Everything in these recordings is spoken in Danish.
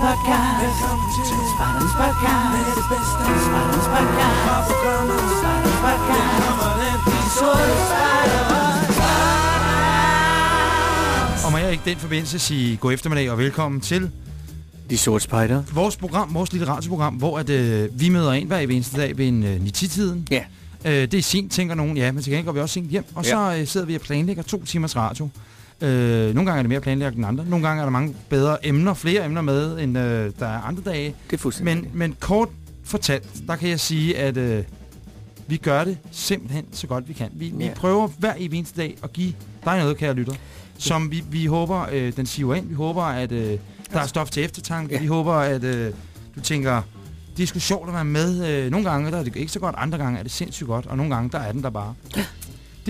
podcast. Podcast. Spejdernes podcast. Spejdernes podcast. De sorte spejdere. Og må jeg ikke i den forbindelse sige god eftermiddag og velkommen til De sorte spejder. vores program, vores lille radioprogram, hvor at, øh, vi møder ind hver eneste dag ved en øh, 9-10-tiden. Ja. Øh, det er sent, tænker nogen. Ja, men til gengæld går vi også sent hjem. Og så øh, sidder vi og planlægger to timers radio. Øh, nogle gange er det mere planlagt end andre. Nogle gange er der mange bedre emner, flere emner med, end øh, der er andre dage. Det er fuldstændig. Men, men kort fortalt, der kan jeg sige, at øh, vi gør det simpelthen så godt vi kan. Vi, vi Ja. prøver hver evig eneste dag at give dig noget, kære lytter, som vi, vi håber, øh, den siver ind. Vi håber, at øh, der er stof til eftertanke. Ja. Vi håber, at øh, du tænker, det er sgu sjovt at være med. Øh, nogle gange der er det ikke så godt, andre gange er det sindssygt godt, og nogle gange der er den der bare.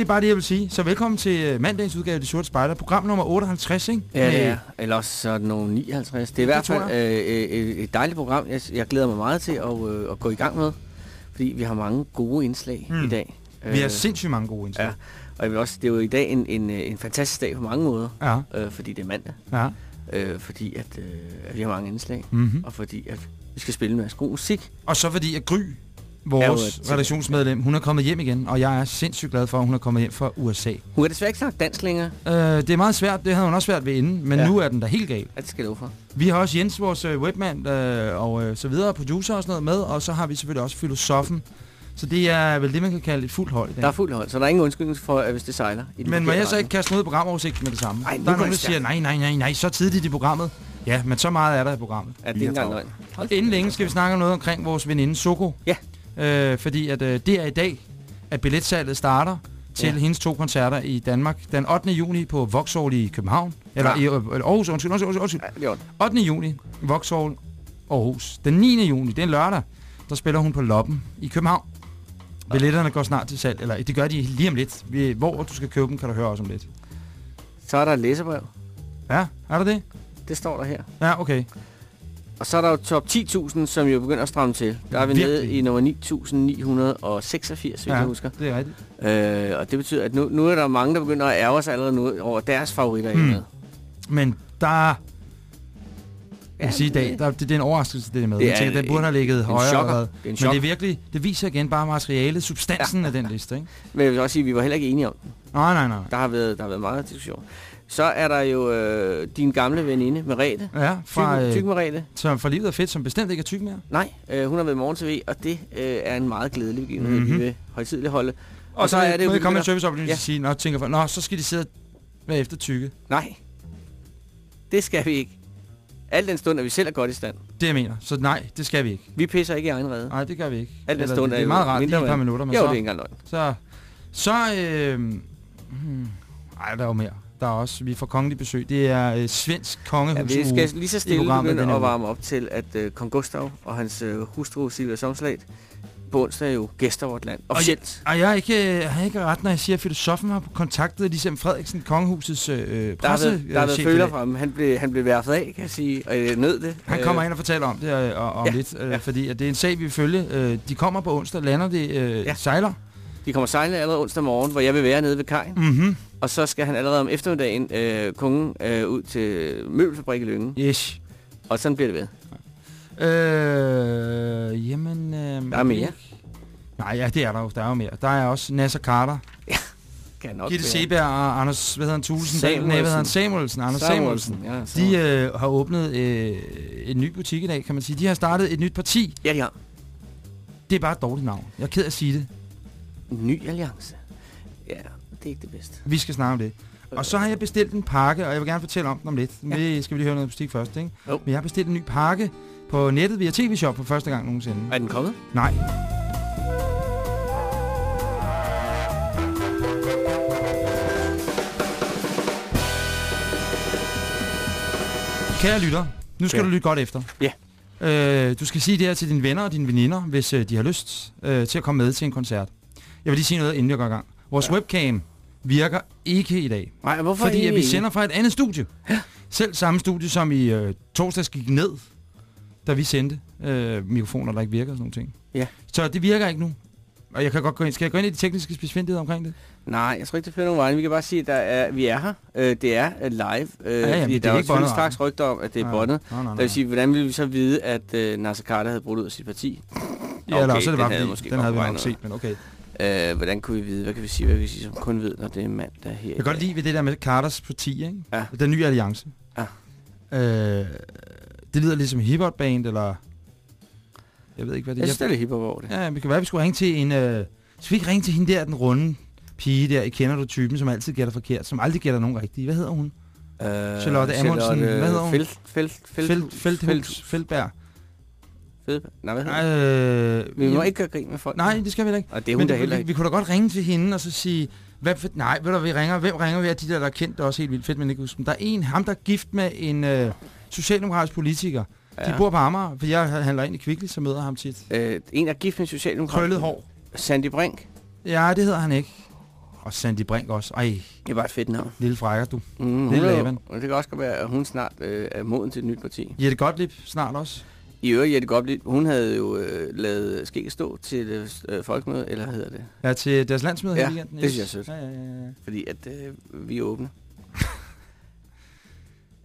Det er bare det, jeg vil sige. Så velkommen til øh, mandagens udgave af Det Sorte Spejder. Program nummer 58, ikke? Ja, det er. Eller også så det nogle 59. Det er i hvert fald øh, øh, et dejligt program, jeg, jeg glæder mig meget til at, øh, at gå i gang med. Fordi vi har mange gode indslag Mm. i dag. Vi har Øh, sindssygt mange gode indslag. Ja, og jeg vil også, det er jo i dag en, en, øh, en fantastisk dag på mange måder. Ja. Øh, fordi det er mandag. ja. Øh, fordi at, øh, at vi har mange indslag. Mm-hmm. Og fordi at vi skal spille en masse god musik. Og så fordi at Gry, vores et- redaktionsmedlem, hun er kommet hjem igen, og jeg er sindssygt glad for, at hun er kommet hjem fra USA. Hun kan desværre ikke snakke dansk længere. Øh, det er meget svært, det havde hun også svært ved inden, men ja. Ja. nu er den da helt gal. Ja, det skal love for. Vi har også Jens, vores øh, webmand, øh, og øh, så videre, producer og sådan noget med, og så har vi selvfølgelig også filosofen. Så det er vel det, man kan kalde et fuldt hold i dag. Der er fuld hold, så der er ingen undskyldning for, at hvis det sejler. I men må jeg så ikke kaste noget i programoversigt med det samme? Ej, der er nogen, der siger, nej, nej, nej, nej, så tidligt i programmet. Ja, men så meget er der i programmet. Ja, det er ikke engang løgn. Inden længe skal vi snakke om noget omkring vores veninde Soko. Ja. Øh, fordi at, øh, det er i dag, at billetsalget starter til Ja. hendes to koncerter i Danmark. Den 8. juni på Vauxhall i København. Eller Ja. i øh, Aarhus, undskyld, undskyld, undskyld. Ja, det er ondt. 8. juni, Vauxhall, Aarhus. Den 9. juni, det er en lørdag, der spiller hun på Loppen i København. Billetterne går snart til salg, eller det gør de lige om lidt. Hvor du skal købe dem, kan du høre også om lidt. Så er der et læserbrev. Ja, er der det? Det står der her. Ja, okay. Og så er der jo top 10.000, som jo begynder at stramme til. Der er vi Virkelig. nede i nummer 9.986, hvis Ja, jeg husker. det er rigtigt. Øh, og det betyder, at nu, nu er der mange, der begynder at ærge sig allerede nu over deres favoritter. Mm. Men der... Jeg vil sige i dag, det- der, det, det er en overraskelse, det er med. Det Jeg er tænker, den burde have ligget højere. chokker. Det en Men det er virkelig, det viser igen bare materialet, substansen ja. af den liste, ikke? Men jeg vil også sige, at vi var heller ikke enige om den. Nej, nej, nej. Der har været, der har været meget diskussion. Så er der jo øh, din gamle veninde, Merete. Ja, fra, Tyk, øh, tyk Merete. som for livet er fedt, som bestemt ikke er tyk mere. Nej, øh, hun har været i morgen TV, og det øh, er en meget glædelig begivenhed, mm-hmm. Mhm. vi vil højtidligt holde. Og, og så, er det jo... vi komme en serviceoplysning Ja. sige, nå, tænker for, nå, så skal de sidde bagefter tykke. Nej, det skal vi ikke. Al den stund, at vi selv er godt i stand. Det jeg mener. Så nej, det skal vi ikke. Vi pisser ikke i egen redde. Nej, det gør vi ikke. Al den Eller, stund det, det er meget rart, lige et par minutter, men Jo, så... det er ikke engang løgn. Så, så øh, hmm, ej, der er jo mere. Der er også, vi får kongelig besøg. Det er øh, svensk Ja, kongehus. vi skal lige så stille begynde at varme op til, at øh, kong Gustav og hans øh, hustru Silvia Somslat på onsdag er jo gæster vort land. Officielt. Og jeg er ikke, øh, har ikke ret, når jeg siger, at filosofen har kontaktet ligesom Frederiksen, kongehusets øh, Der har presse. været, der har øh, været chef i føler fra ham. Han blev, han blev værfet af, kan jeg sige, og jeg nød det. Han kommer ind og fortæller om det øh, og, om Ja, lidt, øh, ja. fordi at det er en sag, vi vil følge. Øh, de kommer på onsdag, lander det, øh, Ja. ja. sejler. De kommer sejlende allerede onsdag morgen, hvor jeg vil være nede ved kajen. Mhm. Og så skal han allerede om eftermiddagen, øh, kongen, øh, ud til møbelfabrik i Lyngen. Yes. Og sådan bliver det ved. Øh, jamen... Øh, Der er mere. Nej, ja, det er der jo. Der er jo mere. Der er også Nasser Carter, Kan nok Gitte. Seberg og Anders, hvad hedder han, Thulesen? Samuelsen. Nej, hvad hedder han? Samuelsen. Anders Samuelsen. Ja, De Samuelsen. øh, har åbnet øh, en ny butik i dag, kan man sige. De har startet et nyt parti. ja, de har. Det er bare et dårligt navn. Jeg er ked af at sige det. Ny alliance. Ja, det er ikke det bedste. Vi skal snakke om det. Og så har jeg bestilt en pakke, og jeg vil gerne fortælle om den om lidt. Ja. Ja. skal vi lige høre noget musik først, ikke? Jo. Men jeg har bestilt en ny pakke på nettet via TV-shop for første gang nogensinde. Er den kommet? Nej. Kære lytter, nu skal ja. du lytte godt efter. Ja. Øh, du skal sige det her til dine venner og dine veninder, hvis øh, de har lyst øh, til at komme med til en koncert. Jeg vil lige sige noget, inden jeg går i gang. Vores ja. webcam virker ikke i dag. Nej, hvorfor Fordi at vi sender fra et andet studie. Ja. Selv samme studie, som i øh, torsdags gik ned, da vi sendte øh, mikrofoner, der ikke virker og sådan nogle ting. Ja. Så det virker ikke nu. Og jeg kan godt gå ind. Skal jeg gå ind i de tekniske spidsfindigheder omkring det? Nej, jeg tror ikke, det fører nogen vej. Vi kan bare sige, at der er, vi er her. Øh, det er øh, live. Øh, ja, fordi det der er jo ikke straks rygter om, at det er Nej. båndet. Nej, Det vil sige, hvordan ville vi så vide, at øh, Nasser Carter havde brudt ud af sit parti? Ja, eller Okay, også er det den bare havde fordi, måske den havde vi nok set, men okay. Øh, hvordan kunne vi vide? Hvad kan vi sige? Hvad kan vi sige, som kun ved, når det er mand, der er her? Jeg kan godt lide ved det der med Carters parti, ikke? Ja. Den nye alliance. Ja. Øh, det lyder ligesom hiphop band, eller... Jeg ved ikke, hvad det Jeg er. synes, det er hiphop over det. Ja, det kan være, vi skulle ringe til en... Øh, skal vi ikke ringe til hende der, den runde pige der, I kender du typen, som altid gætter forkert, som aldrig gætter nogen rigtige. Hvad hedder hun? Øh, Charlotte Amundsen. Hvad hedder hun? Felt, felt, felt, Felt, Felthus, Feltberg. Felt, nej, hvad hedder det? Øh, Vi må jamen, ikke gøre grin med folk. Nej, det skal vi ikke. Og det er hun Men da det, heller vi, ikke. vi kunne da godt ringe til hende og så sige, hvad for, nej, ved du, vi ringer, hvem ringer vi af de der, der er kendt, der er også helt vildt fedt, men ikke huske dem. Der er en, ham der er gift med en øh, socialdemokratisk politiker. Ja. De bor på Amager, for jeg handler ind i Kvickly, så møder jeg ham tit. Øh, en er gift med Socialdemokrat. Krøllet hår. Sandy Brink. Ja, det hedder han ikke. Og Sandy Brink også. Ej, Det er bare et fedt navn. lille frækker du. Mm, Lille Laban. det kan også godt være, at hun snart øh, er moden til et nyt parti. Jette Gottlieb snart også. I øvrigt, Jette Gottlieb, hun havde jo øh, lavet skæg stå til øh, folkemøde, eller hvad hedder det? Ja, til deres landsmøde Ja, her i weekenden. det synes jeg er sødt. Ja, ja, ja, ja. Fordi at øh, vi er åbne.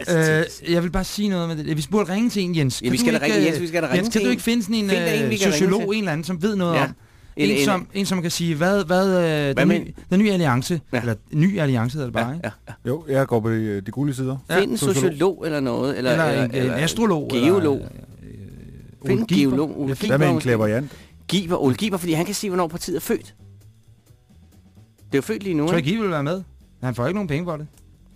Øh, jeg vil bare sige noget med det. Vi burde ringe til en, Jens. ja, vi skal da ringe, øh, Jens, vi skal da ringe Jens, kan du ikke finde sådan en, Find en, øh, ringe sociolog, en eller anden, som ved noget Ja. om? En, som, en, som kan sige, hvad, hvad, øh, den, med- nye, den nye alliance, Ja. eller ny alliance hedder det bare, Ja, ikke? ja, ja. Jo, jeg går på de, de gule sider. Ja, Find en sociolog. sociolog eller noget. Eller, Eller, en, en astrolog. Geolog. Eller, Find en Giber. geolog. Ole Giber. Hvad med en måske. klaverjant? Giver, Ole Giver, fordi han kan sige, hvornår partiet er født. Det er jo født lige nu, Tror jeg, ikke? Giver vil være med? Han får ikke nogen penge for det.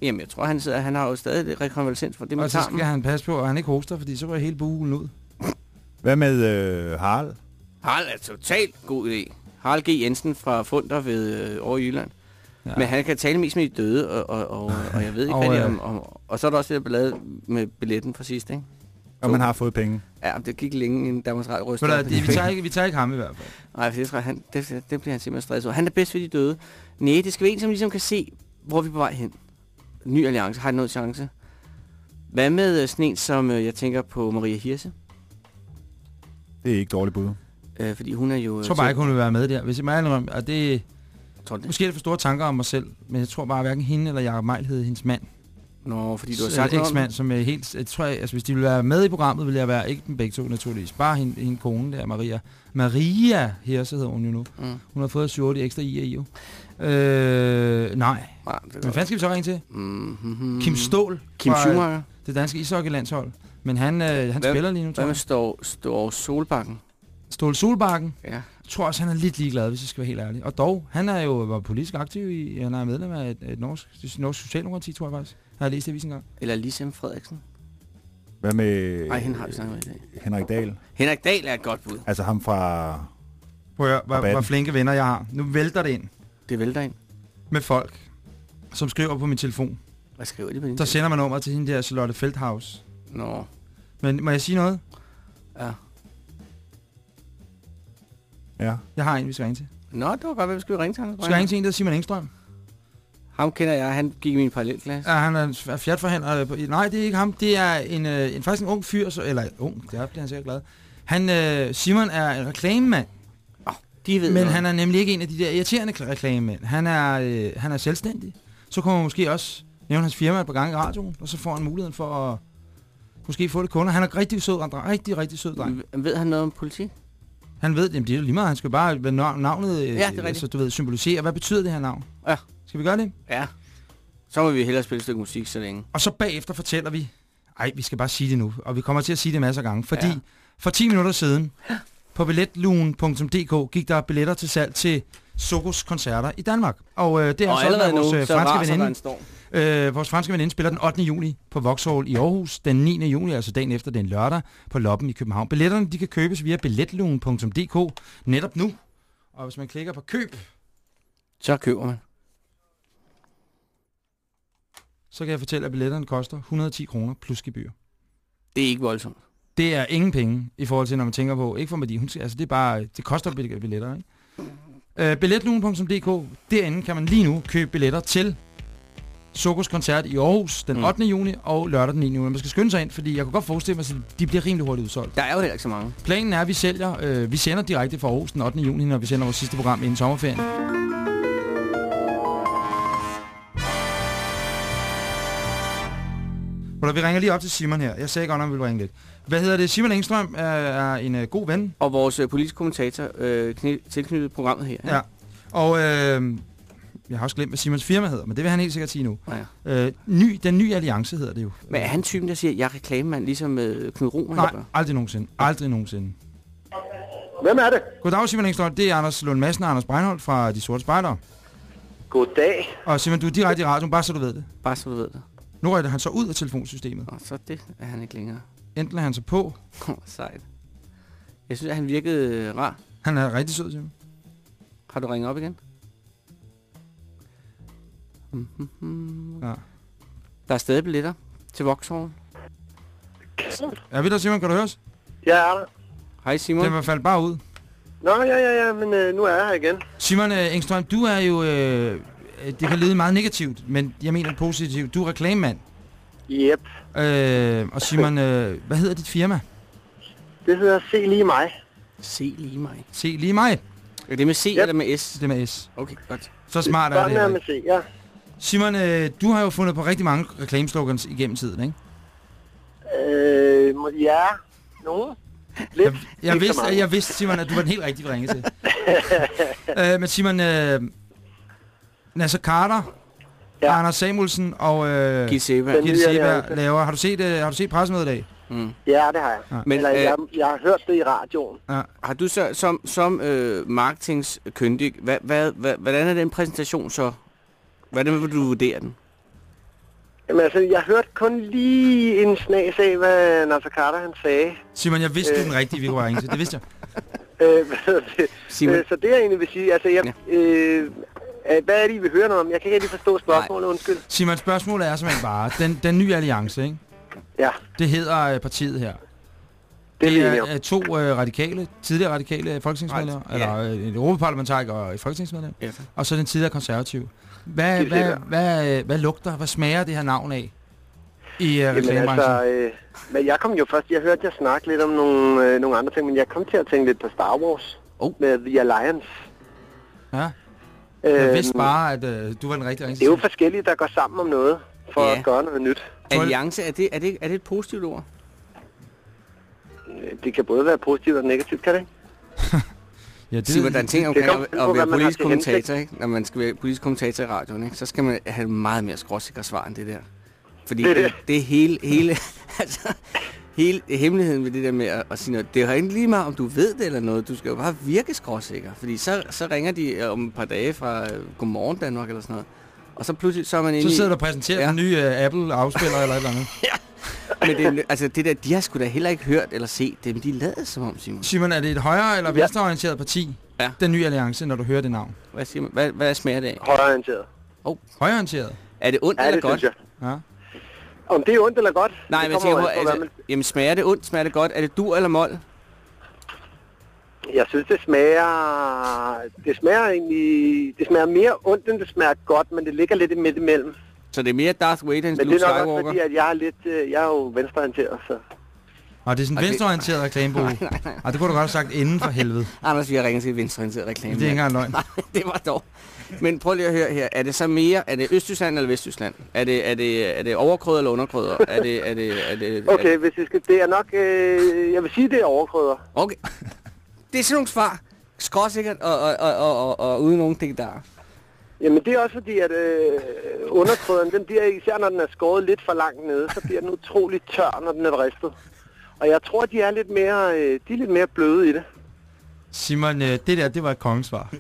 Jamen, jeg tror, han, sidder, han har jo stadig rekonvalescens for det med Og så tarmen. skal han passe på, at han ikke hoster, fordi så går hele bulen ud. Hvad med øh, Harald? Harald er totalt god idé. Harald G. Jensen fra Funder ved øh, over i Jylland. Ja. Men han kan tale mest med de døde, og, og, og, og jeg ved ikke, Og, hvad det er øh, om, om... Og så er der også det, der lavet med billetten fra sidst, ikke? Og man har fået penge. Ja, men det gik længe, inden Danmarks Radio rystede. hvad, det, vi, tager ikke, vi tager ikke ham i hvert fald. Nej, for det, han, det, det bliver han simpelthen stresset over. Han er bedst ved de døde. Nej, det skal være en, som ligesom kan se, hvor vi er på vej hen. Ny alliance, har de noget chance? Hvad med øh, sådan en, som øh, jeg tænker på Maria Hirse? Det er ikke dårligt bud. Øh, fordi hun er jo... Jeg tror bare ikke, hun vil være med der. Hvis jeg må indrømme, og det Tror du det? måske er det for store tanker om mig selv, men jeg tror bare, at hverken hende eller Jacob Meil hed hendes mand. Nå, fordi du har Så- sagt noget om som er helt... Jeg tror, jeg, altså, hvis de ville være med i programmet, ville jeg være ikke dem begge to, naturligvis. Bare hende, hende kone der, Maria. Maria Hirse hedder hun jo nu. Mm. Hun har fået 7 ekstra i i jo. Øh, nej. Nej, Hvad fanden skal vi så ringe til? mm-hmm. Kim Stål Kim fra Schumacher. det danske ishockeylandshold. Men han, øh, han Hvad- spiller lige nu, tror jeg. Står, Står Solbakken? Stål Solbakken. Ja. Jeg tror også, han er lidt ligeglad, hvis jeg skal være helt ærlig. Og dog, han er jo var politisk aktiv i, han er medlem af et, et norsk, norsk socialdemokrati, tror jeg faktisk. Jeg har læst det i avisen engang. Eller Lisem Frederiksen? Hvad med Nej, hende har vi snakket med i dag. Henrik Dahl? Henrik Dahl er et godt bud. Altså ham fra... Prøv at høre, hvor, flinke venner jeg har. Nu vælter det ind Det vælter ind. med folk, som skriver på min telefon. Hvad skriver de på din Der sender man nummer til hende der Charlotte Feldhaus. Nå, Men må jeg sige noget? ja. Ja. Jeg har en, vi skal ringe til. Nå, det var godt, skal vi ringe til ham? Vi skal ringe til en, der hedder Simon Engstrøm. Ham kender jeg, han gik i min parallelklasse. Ja, han er en f- fjertforhandler. på- Nej, det er ikke ham. Det er en, øh, en faktisk en ung fyr, så, eller ung, der bliver han sikkert glad. Han, øh, Simon er en reklamemand, De ved men noget. han er nemlig ikke en af de der irriterende kla- reklamemænd. Han er, øh, han er selvstændig. Så kommer man måske også nævne hans firma et par gange i radioen, og så får han muligheden for at måske få det kunder. Han er rigtig sød, en dreng. rigtig, rigtig sød dreng. Ved han noget om politik? Han ved, jamen det er jo lige meget, han skal bare, hvad nav- navnet, øh, Ja, det er rigtigt. så du ved, symbolisere, hvad betyder det her navn? Ja. Skal vi gøre det? Ja. Så må vi hellere spille et stykke musik så længe. Og så bagefter fortæller vi, ej, vi skal bare sige det nu, og vi kommer til at sige det masser af gange, fordi Ja. for 10 minutter siden, på billetlugen.dk gik der billetter til salg til Sokos koncerter i Danmark. Og øh, det er og sådan, at vores, nu, øh, franske veninde, øh, vores franske veninde spiller den 8. juli på Vauxhall i Aarhus, den 9. juli, altså dagen efter den lørdag, på Loppen i København. Billetterne de kan købes via billetlugen.dk netop nu. Og hvis man klikker på køb, Så køber man. Så kan jeg fortælle, at billetterne koster 110 kroner plus gebyr. Det er ikke voldsomt. Det er ingen penge i forhold til, når man tænker på, ikke for hun, altså det er bare, det koster bill- billetter, ikke? Uh, billetlugen.dk, derinde kan man lige nu købe billetter til Sokos koncert i Aarhus den Mm. 8. juni og lørdag den 9. juni. Man skal skynde sig ind, fordi jeg kunne godt forestille mig, at de bliver rimelig hurtigt udsolgt. Der er jo heller ikke så mange. Planen er, at vi sælger, øh, vi sender direkte fra Aarhus den 8. juni, når vi sender vores sidste program inden sommerferien. Eller, vi ringer lige op til Simon her. Jeg sagde godt, at vi ville ringe lidt. Hvad hedder det? Simon Engstrøm er, er en uh, god ven. Og vores øh, politiske kommentator øh, kny- tilknyttet programmet her. Ja. Og øh, jeg har også glemt, hvad Simons firma hedder, men det vil han helt sikkert sige nu. ja. Øh, ny, den nye alliance hedder det jo. Men er han typen, der siger, at jeg er reklamemand, ligesom øh, Knud Romer? Nej, eller? aldrig nogensinde. Aldrig nogensinde. Hvem er det? Goddag, Simon Engstrøm. Det er Anders Lund Madsen og Anders Breinholt fra De Sorte Spejdere. Goddag. Og Simon, du er direkte i radioen, bare så du ved det. Bare så du ved det. Nu rører han så ud af telefonsystemet. Og så det er han ikke længere. Enten er han så på. Åh, Sejt. Jeg synes, at han virkede øh, rar. Han er rigtig sød, Simon. Har du ringet op igen? Mm-hmm. Ja. Der er stadig billetter til Vauxhall. Er vi der, Simon? Kan du høre os? Jeg er der. Hej Simon. Det var faldt bare ud. Nå, ja, ja, ja, men øh, nu er jeg her igen. Simon øh, Engstrøm, du er jo... Øh, det kan lyde meget negativt, men jeg mener positivt. Du er reklamemand. Yep. Øh, og Simon, øh, hvad hedder dit firma? Det hedder Se lige mig. Se lige mig. Se lige mig. Er det med C Yep. eller med S? Det er med S. Okay, godt. Så smart er det. Sådan er med. Se, ja. Simon, øh, du har jo fundet på rigtig mange reklameslogans igennem tiden, ikke? Øh, ja, nogen. Lidt. Jeg, jeg, vidste, jeg vidste, Simon, at du var den helt rigtige, vi ringede til. øh, men Simon, øh, Nasser Carter, ja. Ja. Anders Samuelsen og øh, Giv Seba. Den- Gitte nye Seberg alliance. laver... Har du set, øh, har du set pressemødet i dag? Mm. Ja, det har jeg. Ja. Men Eller, øh, jeg, jeg har hørt det i radioen. Ja. har du så som, som øh, marketingskyndig, hvad, hvad, hvad, hvordan er den præsentation så? Hvordan vil du vurdere den? Jamen altså, jeg hørte kun lige en snas af, hvad Nasser Carter han sagde. Simon, jeg vidste, du er den rigtige, vi kunne ringe til. Det vidste jeg. Øh, det? Simon, Øh, så det jeg egentlig vil sige, altså, jeg, øh, øh, hvad er det, I vil høre noget om? Jeg kan ikke rigtig forstå spørgsmålet, undskyld. Simon, spørgsmålet er simpelthen bare, den, den nye alliance, ikke? Ja, Det hedder øh, partiet her. det er Det er øh, to øh, radikale, tidligere radikale folketingsmedlemmer, Right. eller øh, en europaparlamentariker og et folketingsmedlem, ja, og så den tidligere konservativ. Hvad, Det hvad, sikkert. hvad, øh, hvad lugter, hvad smager det her navn af i øh, Jamen reklamebranchen? altså, øh, men jeg kom jo først, jeg hørte jer snakke lidt om nogle, øh, nogle andre ting, men jeg kom til at tænke lidt på Star Wars. Oh. Med The Alliance. Ja, jeg Øhm, vidste bare, at øh, du var den rigtige Det er jo forskellige, der går sammen om noget, for Ja. at gøre noget nyt. Alliance, er det, er, det, er det et positivt ord? Øh, Det kan både være positivt og negativt, kan det ikke? Ja, det, er en ting det omkring kommer at, at være politisk kommentator, ikke? Når man skal være politisk kommentator i radioen, ikke? Så skal man have meget mere skråsikre svar end det der. Fordi Det er det, det. det, det hele, hele, altså, hele hemmeligheden ved det der med at, at sige noget. Det har ikke lige meget, om du ved det eller noget. Du skal jo bare virke skråsikker. Fordi så, så ringer de øh, om et par dage fra øh, Godmorgen Danmark eller sådan noget. Og så pludselig så er man inde så i... sidder du og præsenterer Ja. den nye øh, Apple-afspiller eller et eller andet. Men det, er- altså, det der, de har sgu da heller ikke hørt eller set det, men de lader som om, Simon. Simon, er det et højre- eller Ja. venstreorienteret parti, Ja. den nye alliance, når du hører det navn? Hvad, siger man? Hvad, hvad smager det af? Højreorienteret. Højreorienteret? Er det ondt Ja, eller det godt? synes jeg. Ja. Om det er ondt eller godt? Nej, men jeg tænker jo på, altså, man- jamen smager det ondt, smager det godt? Er det dur eller mål? Jeg synes, det smager... Det smager egentlig... Det smager mere ondt, end det smager godt, men det ligger lidt i midt imellem. Så det er mere Darth Vader end Men Luke det er nok også Skywalker? fordi, at jeg er lidt... øh, Jeg er jo venstreorienteret, så... Og det er sådan en Og venstreorienteret reklamebog. Nej, nej, nej. Ej, det kunne du godt have sagt inden for helvede. Anders, vi har ringet til et venstreorienteret reklame. Det er ikke engang løgn. Nej, det var dog. Men prøv lige at høre her. Er det så mere... Er det Østtyskland eller Vesttyskland? Er det, er det, er det overkrødder eller underkrødder? Er det... Er det, er det Er Okay, det, hvis vi skal... Det er nok... Øh, jeg vil sige, det er overkrydder. okay. Det er sådan nogle svar. Skråsikkert og, og, og, og, og, og uden nogen ting der. Jamen, det er også fordi, at øh, underkrødderen, den bliver, især når den er skåret lidt for langt nede, så bliver den utrolig tør, når den er ristet. Og jeg tror, de er lidt mere, øh, de er lidt mere bløde i det. Simon, øh, det der, det var et kongesvar.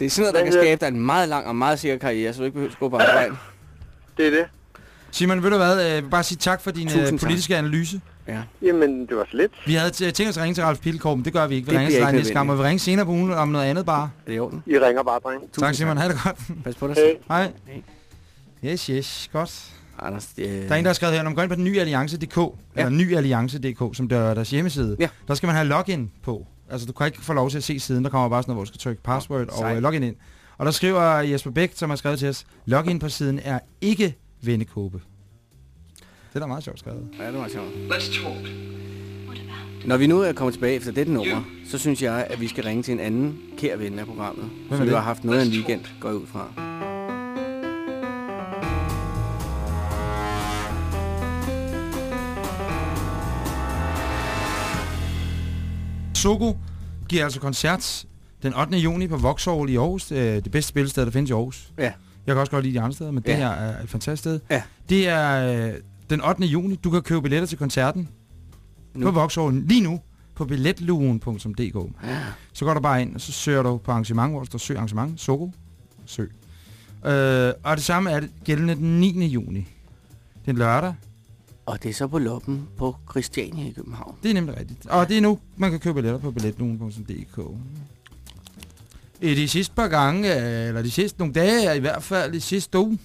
Det er sådan noget, der Hvad kan skabe dig en meget lang og meget sikker karriere, så du ikke behøver at gå på arbejde. Det er det. Simon, ved du hvad? Øh, Jeg vil bare sige tak for din Tusind øh, tak. politiske analyse. Ja. Jamen, det var så lidt. Vi havde tænkt os at ringe til Ralf Pilkorp, men det gør vi ikke. Vi Det ringer til dig næste gang, og vi ringer senere på ugen om noget andet bare. Er det i orden? I ringer bare, dreng. Tusind tak Simon, ha' det godt. Pas på dig Hey. selv. Hej. Hej. Yes, yes, godt. Anders, det, Der er en, der har skrevet her, når man går ind på den nye alliance.dk, ja. eller nyalliance.dk, som der er deres hjemmeside, Ja. der skal man have login på. Altså, du kan ikke få lov til at se siden, der kommer bare sådan noget, hvor du skal trykke password og sejt. øh, login ind. Og der skriver Jesper Bæk, som har skrevet til os, login på siden er ikke vennekåbe. Det er da meget sjovt skrevet. Ja, det var sjovt. Når vi nu er kommet tilbage efter dette nummer, så synes jeg, at vi skal ringe til en anden kær ven af programmet, er som jo har haft noget af en weekend, går ud fra. Soko giver altså koncert den 8. juni på Vauxhall i Aarhus. Øh, Det bedste spillested, der findes i Aarhus. Ja. Jeg kan også godt lide de andre steder, men det Ja. her er et fantastisk sted. Ja. Det er øh, den 8. juni. Du kan købe billetter til koncerten Nu. på Vauxhall lige nu på billetlugen.dk. Ja. Så går du bare ind, og så søger du på arrangement, hvor der står søg arrangement, Soko, søg. Øh, og det samme er det gældende den 9. juni. Det er en lørdag. Og det er så på loppen på Christiania i København. Det er nemlig rigtigt. Og det er nu, man kan købe billetter på billetlugen.dk. I de sidste par gange, øh, eller de sidste nogle dage, i hvert fald de sidste uge,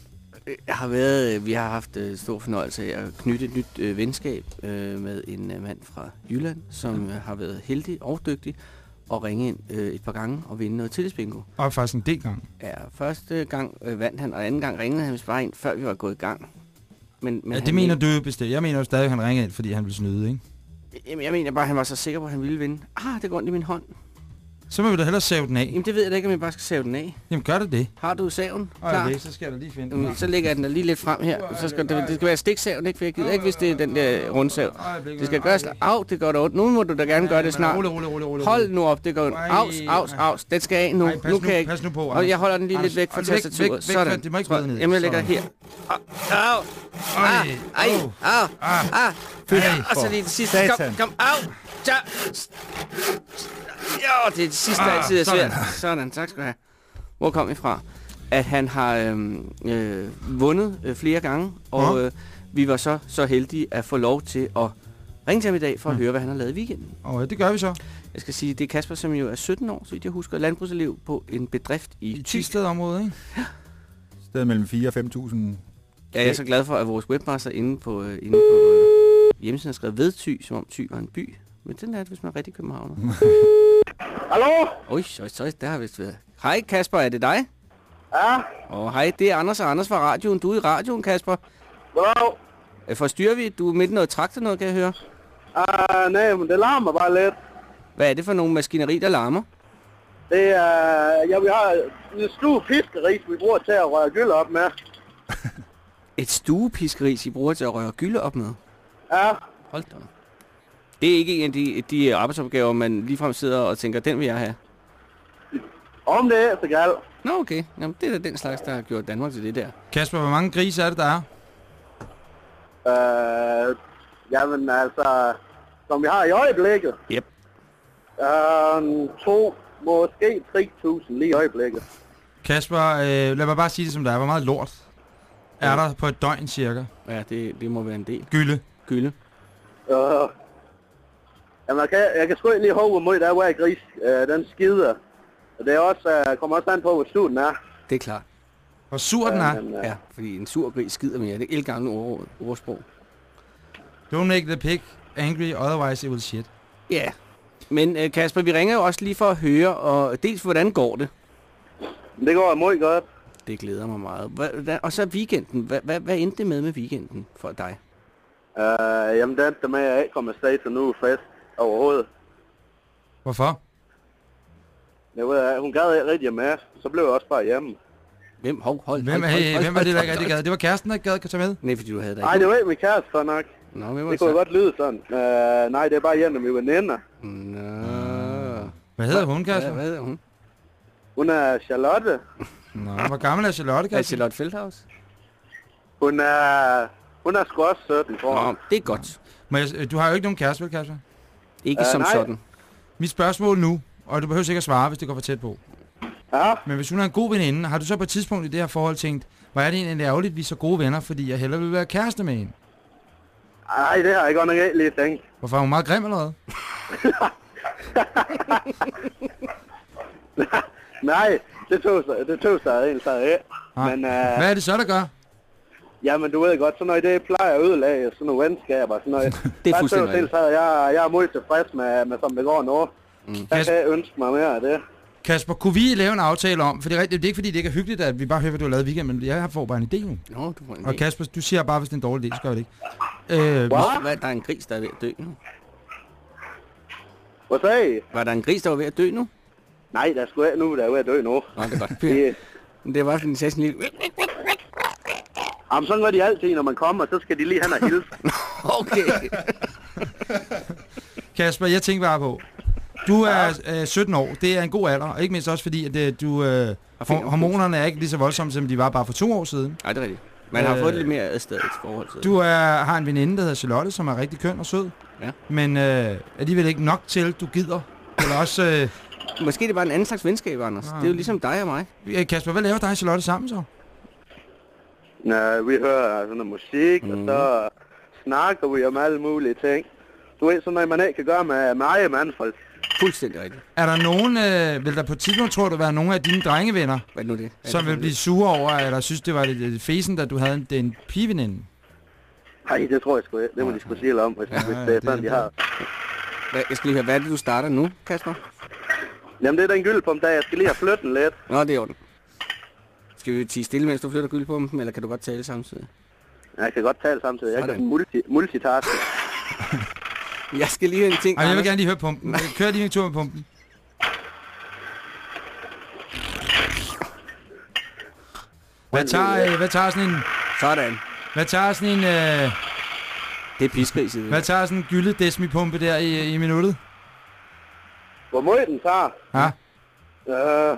Jeg har været, øh, vi har haft øh, stor fornøjelse af at knytte et nyt øh, venskab øh, med en øh, mand fra Jylland, som øh, har været heldig og dygtig og ringe ind øh, et par gange og vinde noget tillidsbingo. og faktisk en del gange. Ja, første gang øh, vandt han, og anden gang ringede han bare ind, før vi var gået i gang. Men, men ja, det mener mente- du bestemt. Jeg mener jo stadig, at han ringer ind, fordi han vil snyde, ikke? Jamen, jeg mener bare, at han var så sikker på, at han ville vinde. Ah, det går ondt i min hånd. Så må vi da hellere save den af. Jamen, det ved jeg da ikke, om jeg bare skal save den af. Jamen gør det det. Har du saven klar? det, så skal jeg da lige finde den. Jamen, så lægger jeg den da lige lidt frem her. Så skal det, det skal være stiksaven, ikke? For jeg gider ikke, hvis det er den der rundsav. Det skal gøres... Au, det går da ondt. Nu må du da gerne gøre det snart. Hold nu op, det går ondt. Ej, Aus, aus, ej. aus. Den skal af nu. Ej, Nu kan jeg ikke... Pas nu på, Og jeg holder den lige lidt væk fra tastaturet. Sådan. det må ikke ned. Jamen, jeg lægger her. Au, au. Ah, ej, au, Ah. ah. Ej, og så lige det sidste. Kom, kom, au. Ja. Ja, det er det sidste, der Ah, altid er sådan. svært. Sådan, tak skal du have. Hvor kom vi fra? At han har øhm, øh, vundet øh, flere gange, og Ja. øh, vi var så så heldige at få lov til at ringe til ham i dag for at Mm. høre, hvad han har lavet i weekenden. Og øh, det gør vi så. Jeg skal sige, det er Kasper, som jo er 17 år, så jeg husker, landbrugselev på en bedrift i, I. Tisted-området, ikke? Sted mellem 4 og 5.000. Ja, jeg er så glad for, at vores webmaster inde på, øh, inde på øh, hjemmesiden har skrevet ved Thy, som om Thy var en by. Men den er det, hvis man er rigtig københavner. Hallo? Oj, så, så, der har vist været. Hej Kasper, er det dig? Ja? Og hej, det er Anders og Anders fra radioen. Du er i radioen, Kasper. Goddag. Øh, Forstyrrer vi? Du er midt i noget traktor noget, kan jeg høre. Ah, nej, men det larmer bare lidt. Hvad er det for nogle maskineri, der larmer? Det er... Ja, vi har en stor fiskeris, vi bruger til at røre gyld op med. Et stuepiskeris, I bruger til at røre gylde op med. Ja, Hold da. Det er ikke en af de, de arbejdsopgaver, man ligefrem sidder og tænker, den vil jeg have. om det er så galt. Nå, okay. Jamen, det er da den slags, der har gjort Danmark til det der. Kasper, hvor mange grise er det, der er? Øh, jamen altså, som vi har i øjeblikket. Yep. Øh, to, måske 3.000 lige i øjeblikket. Kasper, øh, lad mig bare sige det som det er. Hvor meget lort er der på et døgn cirka? Ja, det, det må være en del. Gylde. Gylde. Øh, jamen, jeg kan, jeg kan sgu ikke lige huske, hvor meget der er hver gris. Øh, den skider. Og det er også, øh, kommer også an på, hvor stor den er. Det er klart. Hvor sur den er. Men, øh, Ja, fordi en sur gris skider mere. Det er et ældgamle ord, ordsprog. Don't make the pig angry, otherwise it will shit. Ja. Men øh, Kasper, vi ringer jo også lige for at høre, og dels hvordan går det? det går meget godt. Det glæder mig meget. Hva, og så weekenden. Hva, hva, hvad endte det med med weekenden for dig? Øh, jamen, den der med, at jeg ikke kommer afsted til nu fest overhovedet. Hvorfor? Jeg ved, at hun gad ikke rigtig med, så blev jeg også bare hjemme. Hvem? Hov, hold, Hvem, hold, hey, hold, hold, hvem var det, der hold, ikke rigtig hold. gad? Det var kæresten, der ikke gad kan tage med. Nej, fordi du havde det Nej, ikke. det var ikke min kæreste så nok. Nå, hvem var Det kunne så? godt lyde sådan. Øh, nej, det er bare af mine veninder. Nå. Hvad hedder hun, Hvad, Kasper? hvad hedder hun? Hun er Charlotte. Nå, hvor gammel er Charlotte, Er Kasper? Charlotte Feldhaus? Hun er, hun er sgu også 17 for. Nå, det er godt. Jeg, øh, du har jo ikke nogen kæreste, vel, Kasper? Ikke Øh, som nej. sådan. Mit spørgsmål nu, og du behøver ikke at svare, hvis det går for tæt på. Ja, Men hvis hun er en god veninde, har du så på et tidspunkt i det her forhold tænkt, hvor er det egentlig ærgerligt, at vi er så gode venner, fordi jeg hellere vil være kæreste med hende? nej, det har jeg godt nok ikke lige tænkt. Hvorfor er hun meget grim eller hvad? Nej, det tog sig, det tog sig egentlig ikke. Men, øh, Hvad er det så, der gør? Jamen, du ved godt, sådan noget, det plejer at ødelægge sådan nogle venskaber og sådan noget. Det er fuldstændig tog sig, jeg, jeg er meget tilfreds med, med som det går nu. Mm. Jeg kan ikke ønske mig mere af det. Kasper, kunne vi lave en aftale om, for det er, rigtigt, det er ikke fordi, det ikke er hyggeligt, at vi bare hører, hvad du har lavet i weekenden, men jeg får bare en idé nu. Nå, du får en Og idé. Kasper, du siger bare, hvis det er en dårlig idé, så gør vi det ikke. Øh, Hvad? Hvad? Der er en gris, der er ved at dø nu. Hvad sagde I? Var der en gris, der var ved at dø nu? Nej, der skulle ikke nu, der er ved at dø nu. Nå, det er godt. Det, Det var sådan en en lille... jamen, sådan gør de altid, når man kommer, så skal de lige hen og hilse. Okay. Kasper, jeg tænker bare på, du er øh, 17 år, det er en god alder, og ikke mindst også fordi, at øh, du, øh, hor- hormonerne er ikke lige så voldsomme, som de var bare for to år siden. Nej, det er rigtigt. Man har Øh, fået lidt mere adstadigt forhold til. Du er, har en veninde, der hedder Charlotte, som er rigtig køn og sød, Ja. men øh, alligevel ikke nok til, du gider. Eller også, øh, Måske det er bare en anden slags venskab, Anders. Nej. Det er jo ligesom dig og mig. øh, Kasper, hvad laver dig og Charlotte sammen så? Nå, vi hører sådan noget musik, mm. og så snakker vi om alle mulige ting. Du ved, sådan noget, man ikke kan gøre med, eget mandfolk. Fuldstændig rigtigt. Er der nogen, øh, vil der på tidspunkt, tror du, være nogle af dine drengevenner, Hvad nu det? Hvad er som det vil blive sure over, eller synes, det var lidt, lidt fesen, da du havde en, en pigeveninde? Nej, det tror jeg sgu ikke. Det må de sgu sige om, hvis, Ja, hvis det er sådan, det- de har. Hvad, jeg skal lige høre, hvad er det, du starter nu, Kasper? Jamen, det er den gyldpump, der jeg skal lige have flyttet den lidt. Nå, det er orden. Skal vi tige stille, mens du flytter gyldpumpen, eller kan du godt tale samtidig? Jeg kan godt tale samtidig. Jeg Sådan. kan multi multitaske. Jeg skal lige høre en ting, Ej, jeg vil gerne lige høre pumpen. Kør lige en tur med pumpen. Hvad tager, øh, hvad tager sådan en... Sådan. Hvad tager sådan en... Øh, Det er piskriset. hvad tager sådan en gylde desmipumpe der i, i minuttet? Hvor meget den tager? Ja. Øh,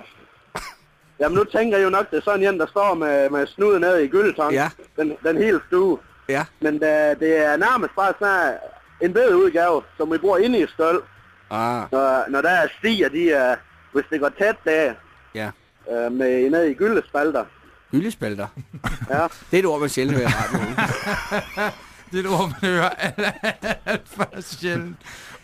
jamen, nu tænker jeg jo nok, det er sådan en, der står med, med snuden nede i gyldetong. Ja. Den, den hele stue. Ja. Men uh, det er nærmest bare sådan en bedre udgave, som vi bruger inde i støl. Ah, Når, når der er stiger, de er, hvis det går tæt der, ja. øh, med nede i gyldespalter. Hyldespalter. Ja. Det er et ord, man sjældent hører. Det er et ord, man hører alt, alt for sjældent.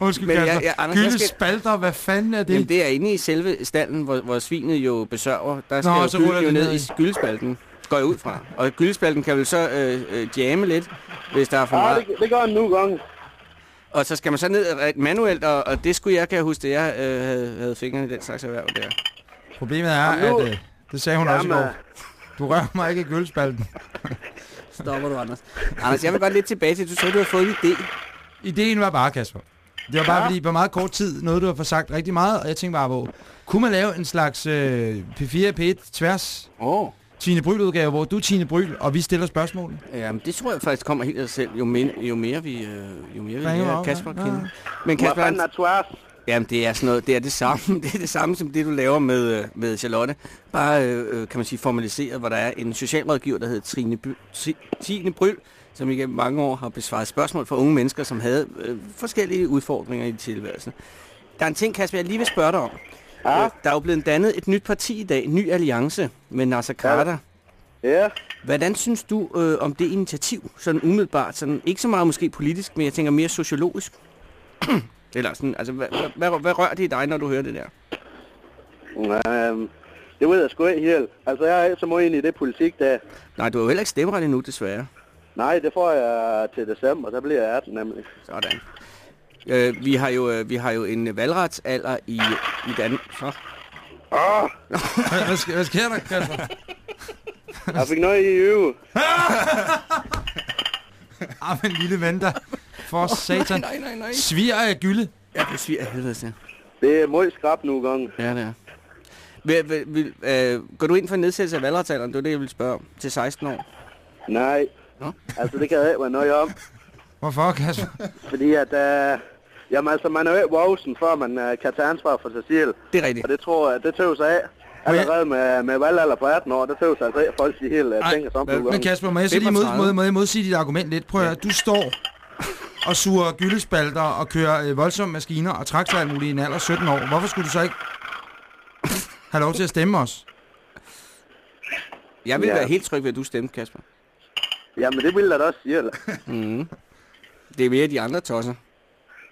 Undskyld, Men jeg- jeg- Anders, jeg Gylde skal- spalter, hvad fanden er det? Jamen, det er inde i selve stallen, hvor, hvor svinet jo besørger. Der skal Nå, jo så gylden jo det ned i gyldespalten. Går jeg ud fra. Og gyldespalten kan vel så øh, øh, jamme lidt, hvis der er for Ja, meget. det, det gør den nu gange. Og så skal man så ned manuelt, og, og det skulle jeg, kan jeg huske, det jeg øh, havde, havde fingrene i den slags erhverv der. Problemet er, Jamen, nu- at... Øh, det sagde hun også i Jamen, går. Du rører mig ikke i gyldespalten. Stopper du, Anders? Anders, jeg vil godt lidt tilbage til, du sagde, du har fået en idé. Ideen var bare, Kasper. Det var bare Ja. fordi, på meget kort tid, noget du har fået sagt rigtig meget, og jeg tænkte bare på, kunne man lave en slags øh, P4 P1 tværs Åh. Oh. Tine Bryl udgave, hvor du er Tine Bryl, og vi stiller spørgsmål? Jamen, det tror jeg faktisk kommer helt af sig selv, jo, men, jo mere vi, øh, jo mere vi lærer op, Kasper ja. kende. Men Kasper, er tværs? Jamen, det er sådan noget, det er det samme, det er det samme som det, du laver med, øh, med Charlotte. Bare, øh, øh, kan man sige, formaliseret, hvor der er en socialrådgiver, der hedder Trine, By, Tine Bryl, som igennem mange år har besvaret spørgsmål fra unge mennesker, som havde øh, forskellige udfordringer i tilværelsen. Der er en ting, Kasper, jeg lige vil spørge dig om. Ja. Øh, Der er jo blevet dannet et nyt parti i dag, en ny alliance med Nasser Carter. Ja. Hvordan synes du øh, om det initiativ, sådan umiddelbart, sådan, ikke så meget måske politisk, men jeg tænker mere sociologisk? Eller sådan, altså, hvad, hvad, hvad, rører det i dig, når du hører det der? Øhm, det ved jeg sgu ikke helt. Altså, jeg er ikke så meget inde i det politik der. Nej, du har jo heller ikke stemmeret endnu, desværre. Nej, det får jeg til december, der bliver jeg 18 nemlig. Sådan. Øh, vi, har jo, øh, vi har jo en valgretsalder i, i Danmark. Så. Åh, Hvad, hvad, sker, hvad sker der, Kasper? jeg fik noget i øve. Ah, men lille ven der. For satan. Nej, nej, nej. Sviger af gylde. Ja, det sviger af helvede til. Det er meget skrab nu gange. Ja, det er. Vil, vil, vil, øh, går du ind for en nedsættelse af valgretsalderen? Det var det, jeg ville spørge om. Til 16 år? Nej. Nå. Altså, det kan jeg ikke være noget om. Hvorfor, Kasper? Fordi at, øh, jamen altså, man er jo ikke voksen, før man øh, kan tage ansvar for sig selv. Det er rigtigt. Og det tror jeg, det tøver sig af. Allerede med, med valgalder på 18 år, det tøver sig altså af, at folk siger helt uh, tænker som men, men Kasper, må jeg så lige mod, mod, må jeg modsige dit argument lidt? Prøv at høre, du står og suger gyldespalter og kører øh, voldsomme maskiner og traktor alt muligt i en alder af 17 år. Hvorfor skulle du så ikke have lov til at stemme os? Jeg vil Ja. være helt tryg ved, at du stemte, Kasper. Jamen, det vil jeg da også sige. Eller? Mm. Det er mere de andre tosser.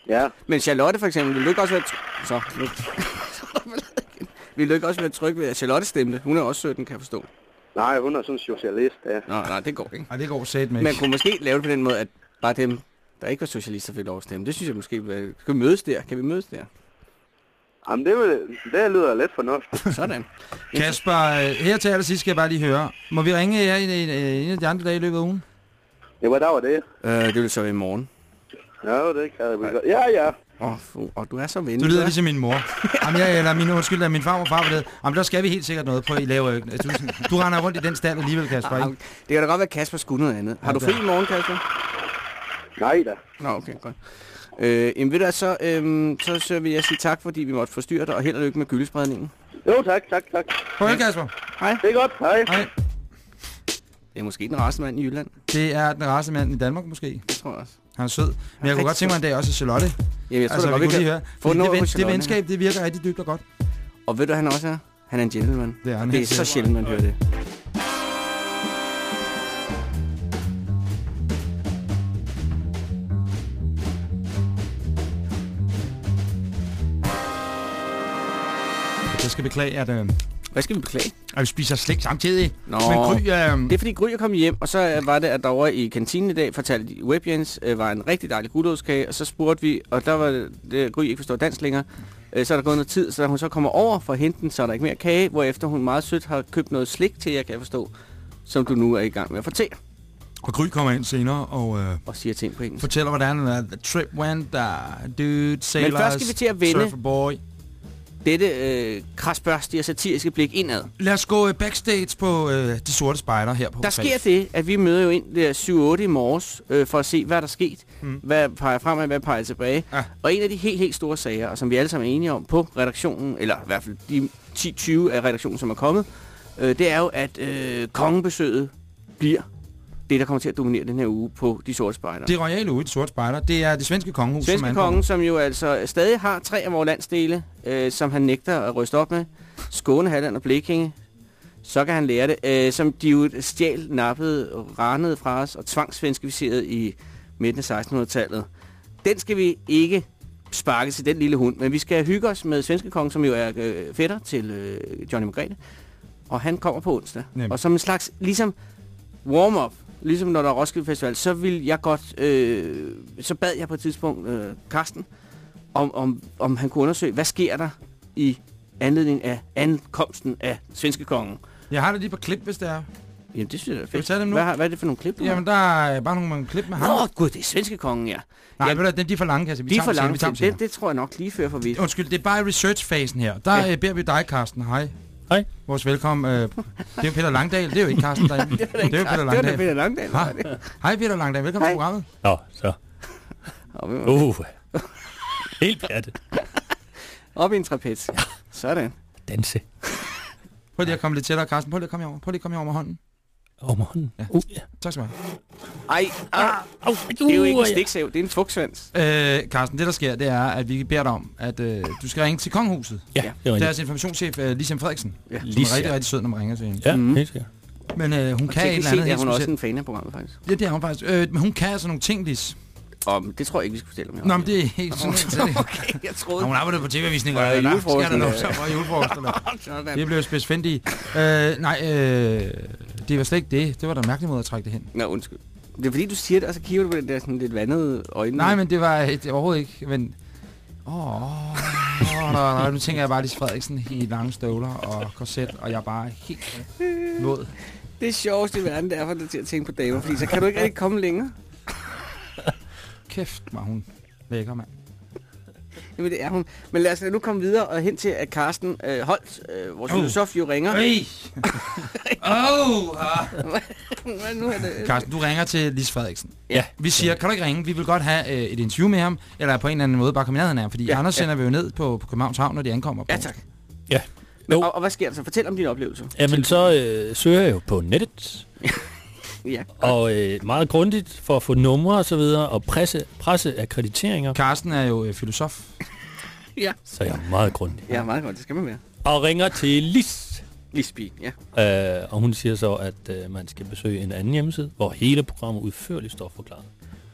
Ja. Men Charlotte for eksempel, vil du ikke også være... Så, nu. vil du ikke også være tryg ved, at Charlotte stemte? Hun er også 17, kan jeg forstå. Nej, hun er sådan en socialist, ja. Nå, nej, det går ikke. Nej, det går sat med. Man kunne måske lave det på den måde, at bare dem, der ikke var socialister, fik lov at stemme. Det synes jeg måske, vi mødes der? Kan vi mødes der? Jamen, det, vil, det lyder lidt fornuftigt. Sådan. Kasper, øh, her til allersidst skal jeg bare lige høre. Må vi ringe her en, en, en af de andre dage i løbet af ugen? Ja, hvad der var det? Øh, det vil så være i morgen. Ja, det kan jeg godt. Ja, ja. Åh, oh, oh, du er så venlig. Du lyder ligesom min mor. Jamen, jeg, eller min, undskyld, min far og far det. Jamen, der skal vi helt sikkert noget på i lave øjne. Du, du render rundt i den stald alligevel, Kasper, ikke? Det kan da godt være, at Kasper skulle noget andet. Har du fri i morgen, Kasper? Nej da. Nå, okay, godt. Øh, jamen ved du så, øhm, så, så vil jeg sige tak, fordi vi måtte forstyrre dig, og held og lykke med gyldespredningen. Jo, tak, tak, tak. Farvel, Kasper. Hej. Det er godt. Hej. Hej. Det er måske den rareste mand i Jylland, Det er den race mand i Danmark, måske. det tror jeg også. Han er sød. Men jeg kunne rigtig godt tænke mig en dag også i Charlotte. Jamen, jeg tror altså, da vi godt, kunne lige høre. få det, ven, det venskab, det virker rigtig dybt og godt. Og ved du, han også er? Han er en gentleman. Det er han det er så sjældent, man hører det. Skal beklage, at, øh, Hvad skal vi beklage? at vi spiser slik samtidig. Nå. Men Gry, øh, Det er fordi Gry er kommet hjem, og så øh, var det, at der over i kantinen i dag fortalte de, øh, var en rigtig dejlig guldådskage, og så spurgte vi, og der var det, det Gry ikke forstår dansk længere, øh, så er der gået noget tid, så da hun så kommer over for at hente den, så er der ikke mere kage, hvorefter hun meget sødt har købt noget slik til jer, kan jeg forstå, som du nu er i gang med at fortælle, og Gry kommer ind senere og øh, og siger ting på engelsk. fortæller, hvordan uh, the trip went. Uh, dude, sailors, først skal vi til at vende-. Dette øh, krasbørstige og satiriske blik indad. Lad os gå øh, backstage på øh, De Sorte Spejder her på Der sker det, at vi møder jo ind der 7-8 i morges, øh, for at se, hvad der er sket. Mm. Hvad peger fremad, hvad peger tilbage. Ja. Og en af de helt, helt store sager, og som vi alle sammen er enige om på redaktionen, eller i hvert fald de 10-20 af redaktionen, som er kommet, øh, det er jo, at øh, kongebesøget bliver det, der kommer til at dominere den her uge på De Sorte Spejder. Det royale ude i De Sorte Spejder, det er det svenske kongehus, som Svenske ankommer. kongen, som jo altså stadig har tre af vores landsdele, øh, som han nægter at ryste op med. Skåne, Halland og Blekinge. Så kan han lære det. Øh, som de jo stjal, nappede, ranede fra os og tvangsvenskificerede i midten af 1600-tallet. Den skal vi ikke sparke til den lille hund, men vi skal hygge os med svenske kongen, som jo er øh, fætter til øh, Johnny Margrethe. Og han kommer på onsdag. Nemlig. Og som en slags, ligesom warm-up, ligesom når der er Roskilde Festival, så vil jeg godt, øh, så bad jeg på et tidspunkt øh, Karsten, om, om, om han kunne undersøge, hvad sker der i anledning af ankomsten af svenske kongen. Jeg har det lige på klip, hvis det er. Jamen, det synes jeg er fedt. dem nu? Hvad, hvad er det for nogle klip, du Jamen, der er bare nogle klip med ham. Nå, gud, det er svenske kongen, ja. Nej, ja, ved du, de er for lange, Kasse. Vi de er tager for til. Det, det tror jeg nok lige før for vidt. Undskyld, det er bare i research-fasen her. Der Ja. ja. beder vi dig, Carsten. Hej. Hej. Vores velkommen. Øh, det er Peter Langdal. Det er jo ikke Carsten derinde. det, er jo Peter Det var da Langdal. Peter Langdal. Ha? Hej Peter Langdal. Velkommen Hej. til programmet. Nå, så. Uh. Helt pjattet. op i en trapez. Sådan. Danse. Prøv lige at komme lidt tættere, Carsten. Prøv lige at komme herover. Prøv lige at komme herover med hånden. Om hånden. Ja. Uh, ja. Tak skal du Ej, ah, Au, det er jo ikke en uh, stiksav, det er en fugtsvans. have. Øh, Carsten, det der sker, det er, at vi beder dig om, at øh, du skal ringe til Kongehuset. Ja, det var Deres informationschef, øh, Lisian Frederiksen. Ja. Som Lis, er rigtig, ja. rigtig sød, når man ringer til hende. Ja, Mhm. helt sikkert. Men øh, hun Og kan et eller andet set er hun også en fan af programmet, faktisk. Ja, det er hun faktisk. Øh, men hun kan altså nogle ting, Lis. Og det tror jeg ikke, vi skal fortælle om. Nå, men det er helt sådan. Okay. Okay, jeg troede... Og hun arbejder på. Ja, eller der julefrokosten, skal der noget, så var. Sådan. Det blev spidsfindige. Øh, nej, øh, det var slet ikke det. Det var da mærkelig måde at trække det hen. Nå, undskyld. Det er fordi, du siger det, og så kigger du på den der sådan lidt vandede øjne. Nej, men det var et, overhovedet ikke. Men... Åh, oh, oh, nu tænker jeg bare Lis Frederiksen i lange støvler og korset, og jeg er bare helt våd. Det sjoveste i verden, det er for dig til at tænke på damer, fordi så kan du ikke rigtig komme længere. Kæft, var hun lækker, mand. Jamen, det er hun. Men lad os nu komme videre og hen til, at Carsten øh, Holt, øh, vores Oh. filosof, jo ringer. Hey! oh, ah. Nu er det? Carsten, du ringer til Lis Frederiksen. Ja. Vi siger, kan du ikke ringe? Vi vil godt have øh, et interview med ham, eller på en eller anden måde bare komme nærheden af ham, fordi Ja, ja, Anders ja. sender vi jo ned på, på Københavns Havn, når de ankommer. På Ja, tak. Ja. Men, og, og, hvad sker der så? Fortæl om din oplevelse. Jamen, så øh, søger jeg jo på nettet, Ja. og øh, meget grundigt for at få numre og så videre, og presse, presseakkrediteringer, Carsten er jo øh, filosof. Ja. så jeg er meget grundig. Ja, meget godt. Det skal man være. Og ringer til Lis, Lisby, ja. øh, og hun siger så, at øh, man skal besøge en anden hjemmeside, hvor hele programmet udførligt står forklaret.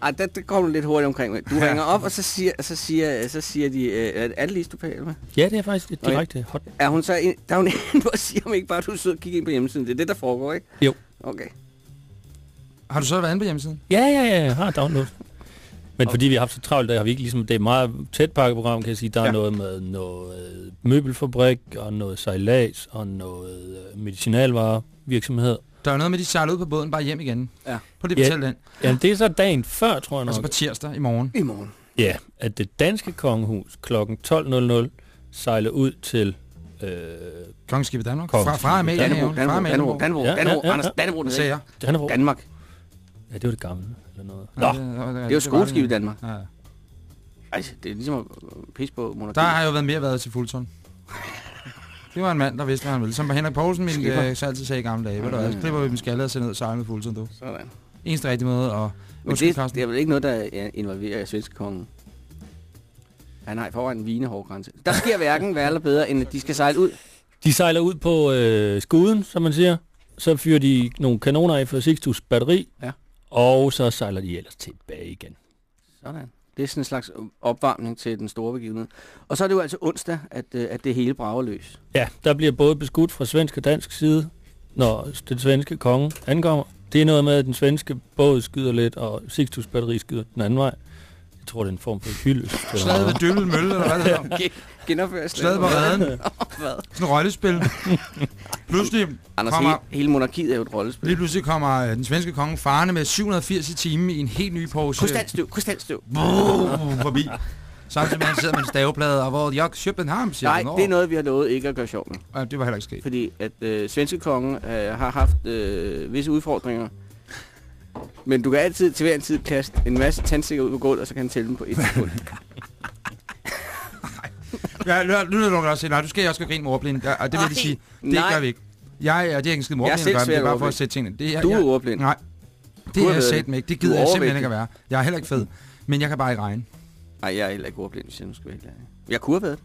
Ej, der, der kommer du lidt hurtigt omkring. med. Du Ja. ringer op, og så siger, så siger, så siger de, øh, er det Lis, du taler med? Ja, det er faktisk et Okay. direkte hot. Er hun så ind, der er hun inde på at sige, om ikke bare du sidder og kigger ind på hjemmesiden. Det er det, der foregår, ikke? Jo. Okay. Har du så været inde på hjemmesiden? Ja, ja, ja, jeg har downloadet. Men fordi vi har haft så travlt, der har vi ikke ligesom, det er et meget tæt pakkeprogram, kan jeg sige. Der er Ja. noget med noget øh, møbelfabrik, og noget sejlads, og noget øh, medicinalvarer virksomhed. Der er jo noget med, at de sejler ud på båden, bare hjem igen. Ja. Prøv lige Ja. at fortælle den. Ja, det er så dagen før, tror jeg Altså nok. på tirsdag i morgen. I morgen. Ja, at det danske kongehus kl. 12.00 sejler ud til... Øh, Kongeskibet Danmark. Kongeskibet Fra, fra Amalie Dannebrog, Dannebrog, Dannebrog, Dannebrog, Ja, ja, Dannebrog, ja, Anders, ja. Dannebrog, Hvad det sagde er jeg? Dannebrog. Ja, det var det gamle, eller noget. Nå, det, Det er jo skoleskib i Danmark. Ja. Ej, det er ligesom at pisse på monarkiet. Der har jo været mere været til Fulton. Det var en mand, der vidste, hvad han ville. Som Henrik Poulsen, min øh, så altid sagde i gamle dage. Ved du hvad, så klipper vi dem skaldet og sender ned og sejler med Fulton, du. Sådan. Eneste rigtige måde at... Men det, det er vel ikke noget, der er- involverer svenske kongen. Han har i forvejen en vinehårgrænse. Der sker hverken værre eller bedre, end at de skal sejle ud. de sejler ud på øh, skuden, som man siger. Så fyrer de nogle kanoner af for Sixtus batteri. Ja. Og så sejler de ellers tilbage igen. Sådan. Det er sådan en slags opvarmning til den store begivenhed. Og så er det jo altså onsdag, at, øh, at det hele brager løs. Ja, der bliver både beskudt fra svensk og dansk side, når den svenske konge ankommer. Det er noget med, at den svenske båd skyder lidt, og Sixtus batteri skyder den anden vej. Jeg tror, det er en form for eller Slaget ved. Dølle Mølle, eller hvad det hedder. Genopføres Slaget på redden. Hvad? Sådan et rollespil. Pludselig Anders, kommer, hele, hele monarkiet er jo et rollespil. lige pludselig kommer øh, den svenske konge farne med 780 i timen i en helt ny Porsche. Krystalstøv, krystalstøv. Brrr, forbi. Samtidig med, at han sidder med en staveplade, og hvor jeg købte den ham, siger Nej, det er noget, vi har lovet ikke at gøre sjov med. Ja, det var heller ikke sket. Fordi at øh, svenske konge øh, har haft øh, visse udfordringer. Men du kan altid til hver en tid kaste en masse tandstikker ud på gulvet, og så kan han tælle dem på et sekund. Ja, nu er det også nej, du skal også grine med ordblind. Ja, og det vil Nej, jeg sige, det nej. gør vi ikke. Jeg, er- det er ikke en skid med Jeg er ordblind selv det er bare for at ordblind. sætte tingene. Det er, Du er jeg, ordblind. Nej, Du det er jeg sat med ikke. Det Du er gider jeg simpelthen ikke at være. Jeg er heller ikke fed, men jeg kan bare ikke regne. Nej, jeg er heller ikke ordblind, hvis jeg nu skal være. Jeg kunne have været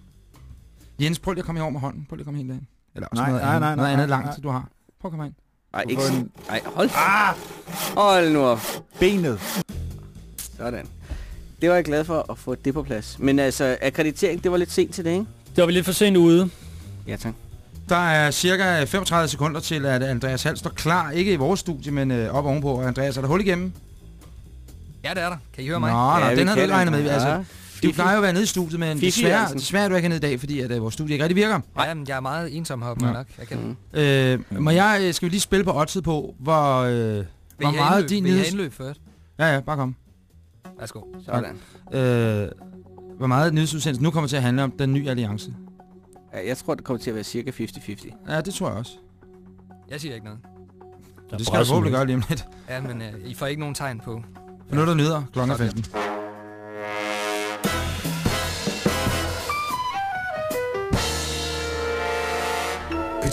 det. Jens, prøv lige at komme over med hånden. Prøv lige at komme helt ind. Eller også Nej, noget, nej, andet, nej, noget nej, andet nej, langt, nej. du har. Prøv at komme ind. Nej, Du ikke sådan. en- Nej, hold. Ah! Hold nu op. Benet. Sådan. Det var jeg glad for at få det på plads. Men altså, akkreditering, det var lidt sent til det, ikke? Det var vi lidt for sent ude. Ja, tak. Der er cirka 35 sekunder til, at Andreas Hall står klar. Ikke i vores studie, men øh, op ovenpå. Og Andreas, er der hul igennem? Ja, det er der. Kan I høre Nå, mig? nå, vi den havde ikke regnet med. Altså, Ja. Fifi. plejer jo at være nede i studiet, men Fifi, desværre, altså. desværre er du ikke nede i dag, fordi at, øh, vores studie ikke rigtig virker. Ja, men jeg er meget ensom heroppe, jeg Nå. nok. Jeg kan. Mm. Øh, må jeg, øh, skal vi lige spille på oddset på, hvor, øh, hvor meget indløb? din Vil nyheds... indløb først? Ja, ja, bare kom. Værsgo. Sådan. Øh, hvor meget nyhedsudsendelsen nu kommer til at handle om den nye alliance. Ja, jeg tror, det kommer til at være cirka 50-50. Ja, det tror jeg også. Jeg siger ikke noget. Der det skal jeg forhåbentlig gøre lige om lidt. Ja, men uh, I får ikke nogen tegn på. For nu er der nyheder klokken er Sådan. 15.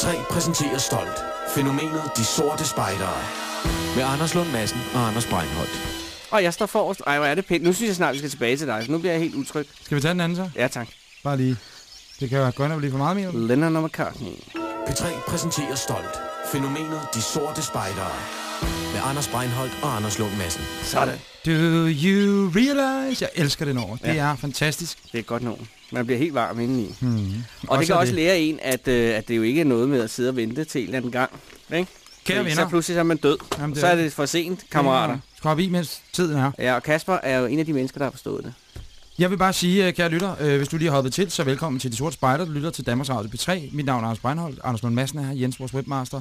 P3 præsenterer stolt fænomenet De Sorte Spejdere. Med Anders Lund Madsen og Anders Breinholt. Og jeg står forrest. Ej, hvor er det pænt. Nu synes jeg snart, vi skal tilbage til dig. Nu bliver jeg helt utryg. Skal vi tage den anden så? Ja, tak. Bare lige. Det kan jo ind og blive for meget, du? Lennon og McCartney. P3 præsenterer stolt fænomenet De Sorte Spejdere. Med Anders Breinholt og Anders Lund Madsen. Sådan. Do you realize? Jeg elsker det nummer. Det Ja. er fantastisk. Det er godt nogen. Man bliver helt varm indeni. Hmm. Og det kan også lære en, at, øh, at det jo ikke er noget med at sidde og vente til en eller anden gang. Ikke? Kære Fordi venner. Så pludselig så er man død. Jamen, Så er det for sent, kammerater. Skal hoppe i, mens tiden er. Ja, og Kasper er jo en af de mennesker, der har forstået det. Jeg vil bare sige, øh, kære lytter, øh, hvis du lige har hoppet til, så velkommen til De Sorte Spejder. Du lytter til Danmarks Radio P3. Mit navn er Anders Breinholt. Anders Lund Madsen er her. Jens, vores webmaster,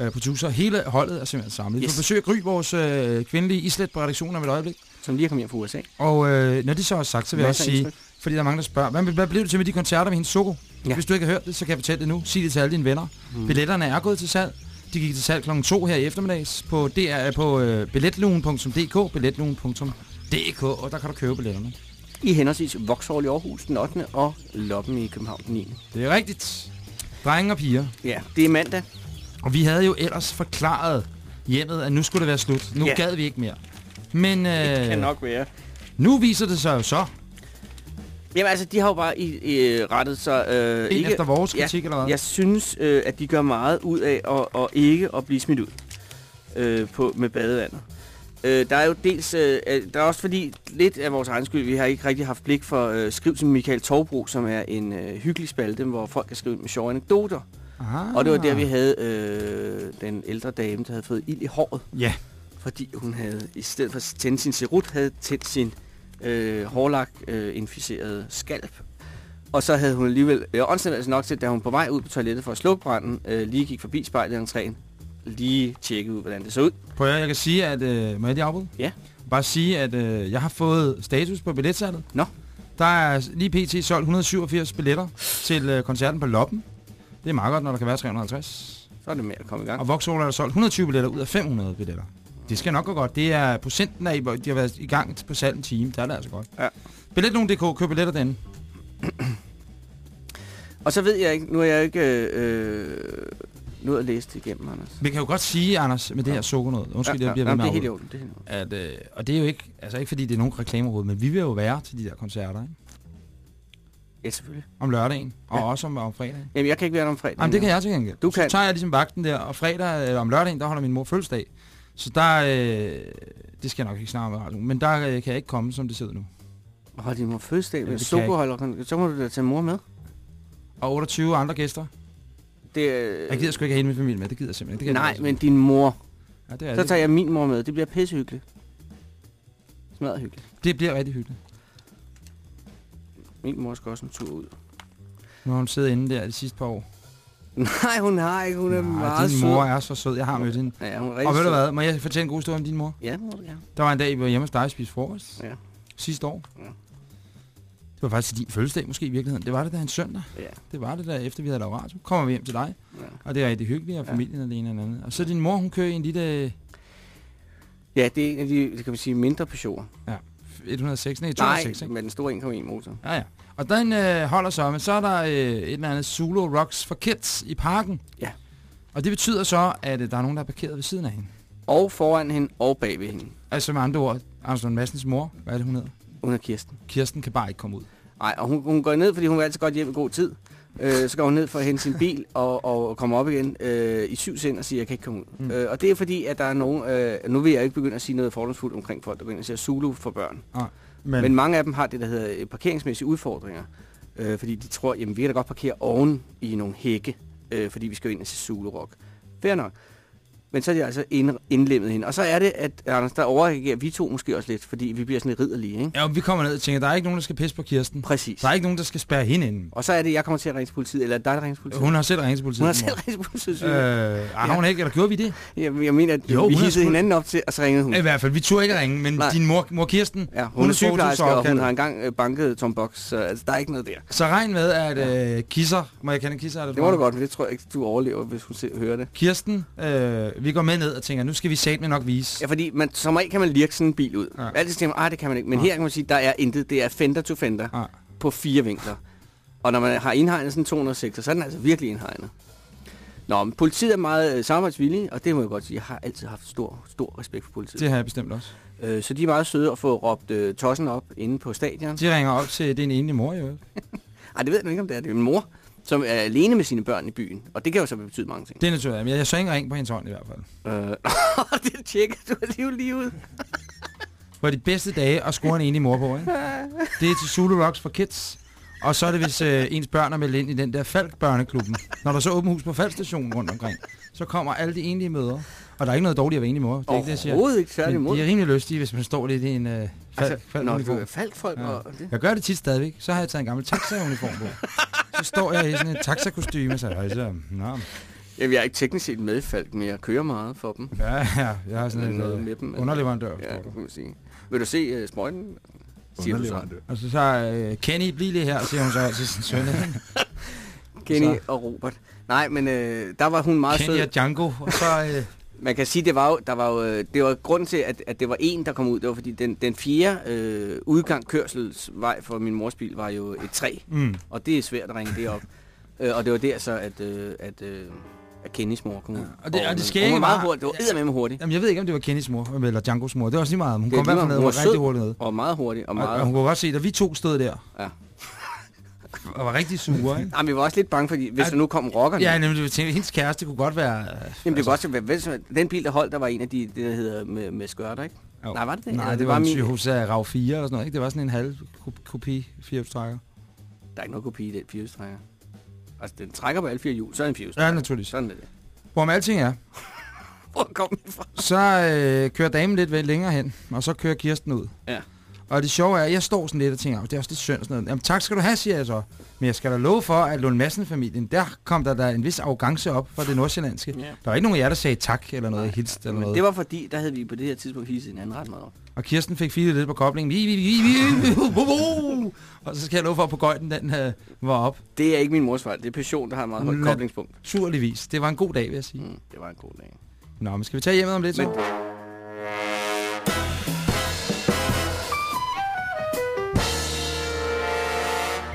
øh, producer. Hele holdet er simpelthen samlet. Yes. Vi Yes. får besøg af Gry, vores øh, kvindelige islet på redaktionen om et øjeblik. Som lige er kommet hjem fra USA. Og øh, når det så er sagt, så vil jeg også sige, fordi der er mange, der spørger, hvad, hvad blev det til med de koncerter med hendes Soko? Ja. Hvis du ikke har hørt det, så kan jeg fortælle det nu. Sig det til alle dine venner. Mm. Billetterne er gået til salg. De gik til salg kl. 2 her i eftermiddags på, DR, på øh, billetlugen.dk, billetlugen.dk, og der kan du købe billetterne. I henholdsvis Vauxhall i Aarhus den 8. og Loppen i København den 9. Det er rigtigt. Drenge og piger. Ja, det er mandag. Og vi havde jo ellers forklaret hjemmet, at nu skulle det være slut. Nu Ja. gad vi ikke mere. Men Det kan øh, nok være. nu viser det sig jo så, Jamen altså, de har jo bare i, i, rettet sig... Øh, ind ikke, efter vores kritik, eller hvad? Jeg synes, øh, at de gør meget ud af at, og ikke at blive smidt ud øh, på, med badevandet. Øh, der er jo dels, øh, øh, der er også fordi, lidt af vores egen skyld, vi har ikke rigtig haft blik for øh, Skriv til Michael Torbro, som er en øh, hyggelig spalte, hvor folk kan skrive med sjove anekdoter. Ah. Og det var der, vi havde øh, den ældre dame, der havde fået ild i håret, Ja, fordi hun havde, i stedet for at tænde sin cerut, havde tændt sin øh, hårlagt øh, inficeret skalp. Og så havde hun alligevel øh, åndsnævelse nok til, da hun på vej ud på toilettet for at slukke branden, øh, lige gik forbi spejlet i entréen, lige tjekkede ud, hvordan det så ud. Prøv at, jeg kan sige, at... Øh, må jeg lige afbryde? Ja. Bare sige, at øh, jeg har fået status på billetsalget. Nå. Der er lige pt. solgt 187 billetter til øh, koncerten på Loppen. Det er meget godt, når der kan være 350. Så er det med at komme i gang. Og Voxhall er der solgt 120 billetter ud af 500 billetter. Det skal nok gå godt. Det er procenten af, hvor de har været i gang på salg en time. Der er det altså godt. Ja. Billet.dk, køb billetter den. Og så ved jeg ikke, nu er jeg ikke øh, nået at læse det igennem, Anders. Vi kan jo godt sige, Anders, med det her sukkernød. Undskyld, ja, jeg bliver ved med det er helt i orden. Det er helt at, øh, og det er jo ikke, altså ikke fordi det er nogen reklamerud, men vi vil jo være til de der koncerter, ikke? Ja, selvfølgelig. Om lørdagen, og Ja. også om, om fredagen. Jamen, jeg kan ikke være der om fredag. Jamen, det kan jeg til gengæld. Du Så kan. tager jeg ligesom vagten der, og fredag, eller om lørdagen, der holder min mor fødselsdag. Så der, øh, det skal jeg nok ikke snakke radioen, men der øh, kan jeg ikke komme, som det sidder nu. Hold din mor fødselsdag Ja, med. Så må du da tage mor med. Og 28 andre gæster. Det, Jeg gider sgu ikke have hele min familie med, det gider jeg simpelthen ikke. Det jeg Nej, ikke. men din mor. Ja, det, er Så det. tager jeg min mor med. Det bliver pissehyggeligt. Smadret hyggeligt. det bliver rigtig hyggeligt. Min mor skal også en tur ud. Nu har hun siddet inde der de sidste par år. Nej, hun har ikke. Hun er Nej, meget din sød. mor er så sød. Jeg har mødt hende. Ja, hun er Og ved du sød. hvad, må jeg fortælle en god historie om din mor? Ja, det må du gerne. Der var en dag, vi var hjemme hos dig og spiste frokost. Ja. Sidste år. Ja. Det var faktisk din fødselsdag måske i virkeligheden. Det var det da en søndag. Ja. Det var det der, efter vi havde lavet radio. Kommer vi hjem til dig, Ja. og det er rigtig hyggeligt, og Ja. familien og det ene og det andet. Og så din mor, hun kører i en lille Ja, det er en af de, kan man sige, mindre Peugeot. 106, nej, Nej, 206, ikke? med den store 1,1 motor. Ja, ja. Og den øh, holder så, men så er der øh, et eller andet Zulu Rocks for Kids i parken. Ja. Og det betyder så, at øh, der er nogen, der er parkeret ved siden af hende. Og foran hende og bag ved hende. Altså med andre ord, Anders Lund Madsens mor, hvad er det, hun hedder? Hun er Kirsten. Kirsten kan bare ikke komme ud. Nej, og hun, hun går ned, fordi hun vil altid godt hjem i god tid. Øh, så går hun ned for at hente sin bil og, og kommer op igen øh, i syv sind og siger, jeg kan ikke komme ud. Mm. Øh, og det er fordi, at der er nogen... Øh, nu vil jeg ikke begynde at sige noget fordomsfuldt omkring folk, der ind og siger Zulu for børn. Men, Men, Men mange af dem har det, der hedder øh, parkeringsmæssige udfordringer. Øh, fordi de tror, jamen vi kan da godt parkere oven i nogle hække, øh, fordi vi skal jo ind og se Zulu Rock. Fair nok. Men så er de altså ind, indlemmet hende. Og så er det, at Anders, der overreagerer vi to måske også lidt, fordi vi bliver sådan lidt ridderlige, ikke? ja, vi kommer ned og tænker, der er ikke nogen, der skal pisse på Kirsten. Præcis. Der er ikke nogen, der skal spærre hende inden. Og så er det, jeg kommer til at ringe til politiet, eller dig, der ringer til politiet. Hun har selv ringet til politiet. hun har selv ringet til politiet. Øh, ej, har hun ikke, eller gjorde vi det? Jeg, jeg mener, at Jo, vi hissede hinanden op til, og så ringede hun. I hvert fald, vi turde ikke ringe, men Nej. din mor, mor Kirsten, Ja, hun, hun er er sygeplejerske, og hun har engang øh, banket Tom Box, så altså, der er ikke noget der. så regn med, at øh, Kisser, må jeg kende Kisser? Er Det må du godt, men det tror jeg ikke, du overlever, hvis hun hører det. Kirsten, øh, vi går med ned og tænker, nu skal vi satme nok vise. Ja, fordi man, som regel kan man lirke sådan en bil ud. Ja. Altid tænker man, "Ej, det kan man ikke. Men Ja. her kan man sige, der er intet. Det er fender to fender Ja. på fire vinkler. Og når man har indhegnet sådan en 206, så er den altså virkelig indhegnet. Nå, men politiet er meget øh, samarbejdsvillige, og det må jeg godt sige. Jeg har altid haft stor, stor respekt for politiet. Det har jeg bestemt også. Øh, så de er meget søde at få råbt øh, tossen op inde på stadion. De ringer op til, det er en enlig mor, jo. Ej, det ved jeg ikke, om det er. Det er min mor, som er alene med sine børn i byen. Og det kan jo så betyde mange ting. Det er naturligt, men jeg så ikke ring på hendes hånd i hvert fald. Øh, det tjekker du alligevel lige ud. På de bedste dage at score en enlig mor på, ikke? Det er til Zulu Rocks for Kids. Og så er det, hvis øh, ens børn er meldt ind i den der Falk-børneklubben. Når der er så åben hus på Falk-stationen rundt omkring, så kommer alle de enlige mødre. Og der er ikke noget dårligt at være enlig mor. Det er ikke det, jeg siger. Overhovedet ikke særlig imod. de er rimelig lystige, hvis man står lidt i en øh, fald, Altså, når uniform. du folk Ja. og det. Jeg gør det tit stadigvæk. Så har jeg taget en gammel taxa-uniform på. Så står jeg i sådan en taxa-kostyme, så er så, Nå, Jamen, jeg er ikke teknisk set med i Falk, men jeg kører meget for dem. ja, ja, jeg har sådan Noget en med dem, øh, altså. underleverandør. Ja, det kan man sige. Vil du se uh, sprøjten? Siger du så. Og så så uh, Kenny, bliv lige her, siger hun så til sin søn. Kenny Så. og Robert. Nej, men øh, der var hun meget Kenny sød. og Django, og så... Øh, Man kan sige, det var jo, der var jo, øh, det var grunden til, at, at det var en, der kom ud. Det var fordi, den, den fjerde øh, udgang kørselsvej for min mors bil var jo et træ. mm. Og det er svært at ringe det op. øh, og det var der så, at, øh, at, øh, at Kennys mor kom ud. og det- og det skægge hun var meget hurtigt. Det var eddermame hurtigt. Jamen, jeg ved ikke, om det var Kennys mor, eller Djangos mor. Det var også lige meget. Hun Det kom i er hvert fald ned og var rigtig hurtigt ned. Og meget hurtigt. Og Og, meget... og hun kunne godt se, da vi to stod der, Ja. Og var rigtig sure, ikke? Jamen, vi var også lidt bange, fordi hvis Ja, der nu kom rockerne... Ja, nemlig, jeg tænkte, hendes kæreste kunne godt være... Øh, Jamen, det kunne også være, hvis, den bil, der holdt, der var en af de, det der hedder med, med skørter, ikke? Jo. Nej, var det det? Nej, Eller det, var en min- Toyota RAV 4 eller sådan noget, ikke? Det var sådan en halv ko- kopi firehjulstrækker. Der er ikke noget kopi i den firehjulstrækker. Altså, den trækker på alle fire hjul, så er Ja, firehjulstrækker. naturligvis. Sådan er det. Hvorom alting er, Hvor kom den fra? så øh, kører damen lidt længere hen, og så kører Kirsten ud. Ja. Og det sjove er, at jeg står sådan lidt og tænker, "Åh, det er også lidt synd og sådan noget. Jamen tak skal du have, siger jeg så. Men jeg skal da love for, at Lund Madsen-familien, der kom der, der en vis arrogance op for det nordsjællandske. Ja. Der var ikke nogen af jer, der sagde tak eller noget hilst eller Men noget. det var fordi, der havde vi på det her tidspunkt hilset en anden ret meget op. Og Kirsten fik filet lidt på koblingen. Vi, vi, vi, vi. Og så skal jeg love for, at på gøjten den øh, var op. Det er ikke min mors fejl. Det er passion, der har et meget højt koblingspunkt. Surligvis. Det var en god dag, vil jeg sige. Mm, det var en god dag. Nå, men skal vi tage hjemmet om lidt så? Men-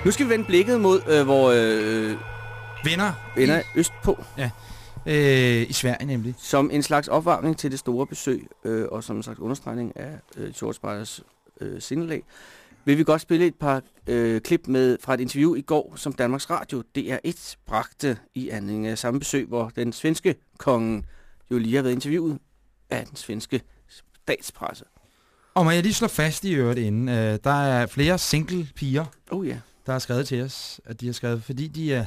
Nu skal vi vende blikket mod øh, vores øh, Vinder. venner østpå, Øh, I Sverige nemlig. som en slags opvarmning til det store besøg, øh, og som en slags understregning af øh, George Spiders øh, sindelag, vil vi godt spille et par øh, klip med fra et interview i går, som Danmarks Radio DR1 bragte i anledning af samme besøg, hvor den svenske konge jo lige har været interviewet af den svenske statspresse. Og må jeg lige slå fast i øvrigt inden, øh, der er flere single piger, Oh ja. Der har skrevet til os, at de har skrevet, fordi de er...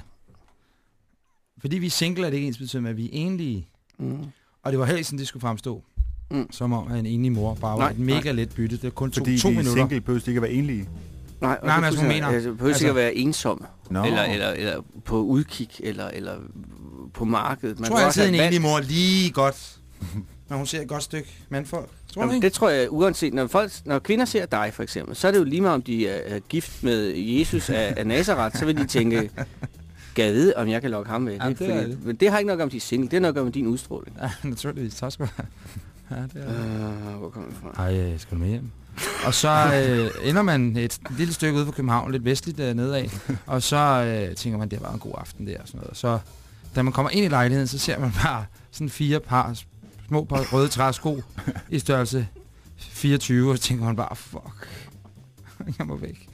Fordi vi er single, er det ikke ens betydende, at vi er enlige. Mm. Og det var ikke sådan, det skulle fremstå. Mm. Som om, at en enlig mor bare var Nej, et mega let bytte. Det er kun to, Fordi to de er minutter. single, behøver de ikke at være enlige. Nej, Nej, det men altså, mener- Altså, behøver altså- ikke at være ensom, Nå. eller, eller, eller på udkig, eller, eller på markedet. Jeg kan tror altid, en enlig mor lige godt, når hun ser et godt stykke mandfolk. Tror Jamen, det tror jeg, uanset, når, folk, når kvinder ser dig for eksempel, så er det jo lige meget, om de er, gift med Jesus af, af Nazareth, så vil de tænke, jeg vide, om jeg kan lokke ham med? Ja, det fordi, det. Men det har ikke noget om, er single, det er noget om din udstråling. Ja, naturligvis. Tak skal du have. Ja, det er det. Uh, hvor kommer det fra? Ej, øh, skal du med hjem? Og så øh, ender man et lille stykke ude på København, lidt vestligt øh, nedad, og så øh, tænker man, det var en god aften der og sådan noget. Så da man kommer ind i lejligheden, så ser man bare sådan fire par små par røde træsko i størrelse 24, og så tænker man bare, fuck, jeg må væk.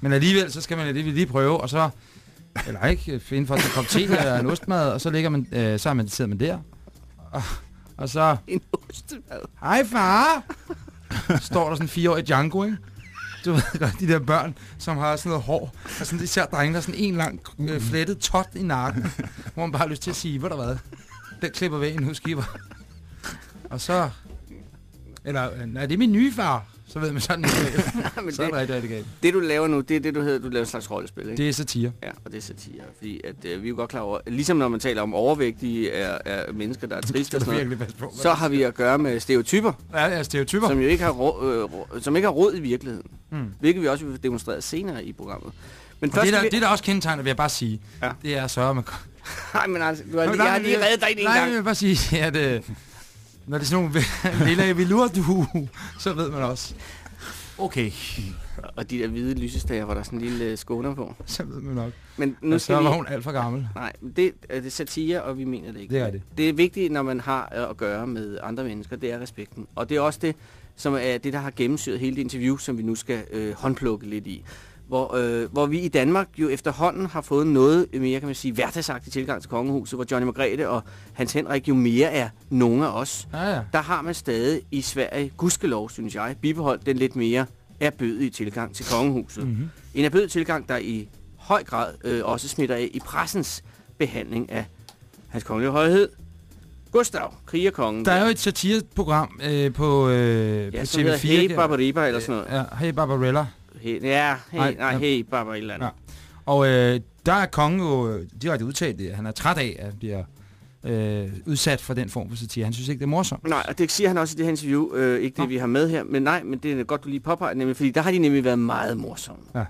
Men alligevel, så skal man alligevel lige prøve, og så, eller ikke, finde for en kop te eller en ostmad, og så, ligger man, øh, så er man, sidder man der, og, og så, En ostemad. Hej far! Står der sådan en fireårig Django, ikke? Du ved godt, de der børn, som har sådan noget hår. Og sådan især drenge, der sådan en lang øh, flettet tot i nakken. Hvor man bare har lyst til at sige, hvad der hvad? Den klipper væk nu skiver. Og så... Eller, øh, nej, det er min nye far. Så ved man sådan, ikke, Men så er det, det rigtig, rigtig galt. det, du laver nu, det er det, du hedder, du laver en slags rollespil, ikke? Det er satire. Ja, og det er satire, fordi at, øh, vi er jo godt klar over, ligesom når man taler om overvægtige er, er mennesker, der er triste og sådan noget, på. så har vi at gøre med stereotyper, Ja, ja, stereotyper. som jo ikke har, rå, øh, som ikke har råd i virkeligheden. Mm. Hvilket vi også vil demonstrere senere i programmet. Men først det, der, vi... det, der også kendetegner, vil jeg bare sige, Ja. det er så, at man Nej, men altså, du har, Nå, lige, nej, jeg har lige jeg- reddet dig en Nej, jeg gang. vil bare sige, at øh, når det er sådan nogle lille velour, du, så ved man også. Okay, Og de der hvide lysestager, hvor der er sådan en lille øh, skåner på. så ved man nok. Men nu skal så vi... var hun alt for gammel. Nej, det, er det er satire, og vi mener det ikke. Det er det. Det er vigtigt, når man har øh, at gøre med andre mennesker, det er respekten. Og det er også det, som er det, der har gennemsyret hele det interview, som vi nu skal øh, håndplukke lidt i. Hvor, øh, hvor vi i Danmark jo efterhånden har fået noget mere, kan man sige, hverdagsagtig tilgang til kongehuset, hvor Johnny Margrethe og Hans Henrik jo mere er nogle af os. Ja, ja. Der har man stadig i Sverige, gudskelov, synes jeg, bibeholdt den lidt mere erbødige tilgang til kongehuset. Mm-hmm. En erbødig tilgang, der i høj grad øh, også smitter af i pressens behandling af hans kongelige højhed, Gustav, krigerkongen. Der er jo et satireprogram øh, på, øh, ja, på som TV4. hedder Hey Barbariba eller sådan noget. Ja, hey Barbarella. Hey, ja, hey, Nej, nej, hey, Barbara et eller andet. Ja. Og øh, der er kongen jo øh, direkte udtalt det. Han er træt af at blive øh, udsat for den form for satire. Han synes ikke, det er morsomt. Nej, og det siger han også i det her interview. Øh, ikke det, Nå. vi har med her, men nej, men det er godt, du lige påpeger, nemlig, fordi der har de nemlig været meget morsomme. Ja.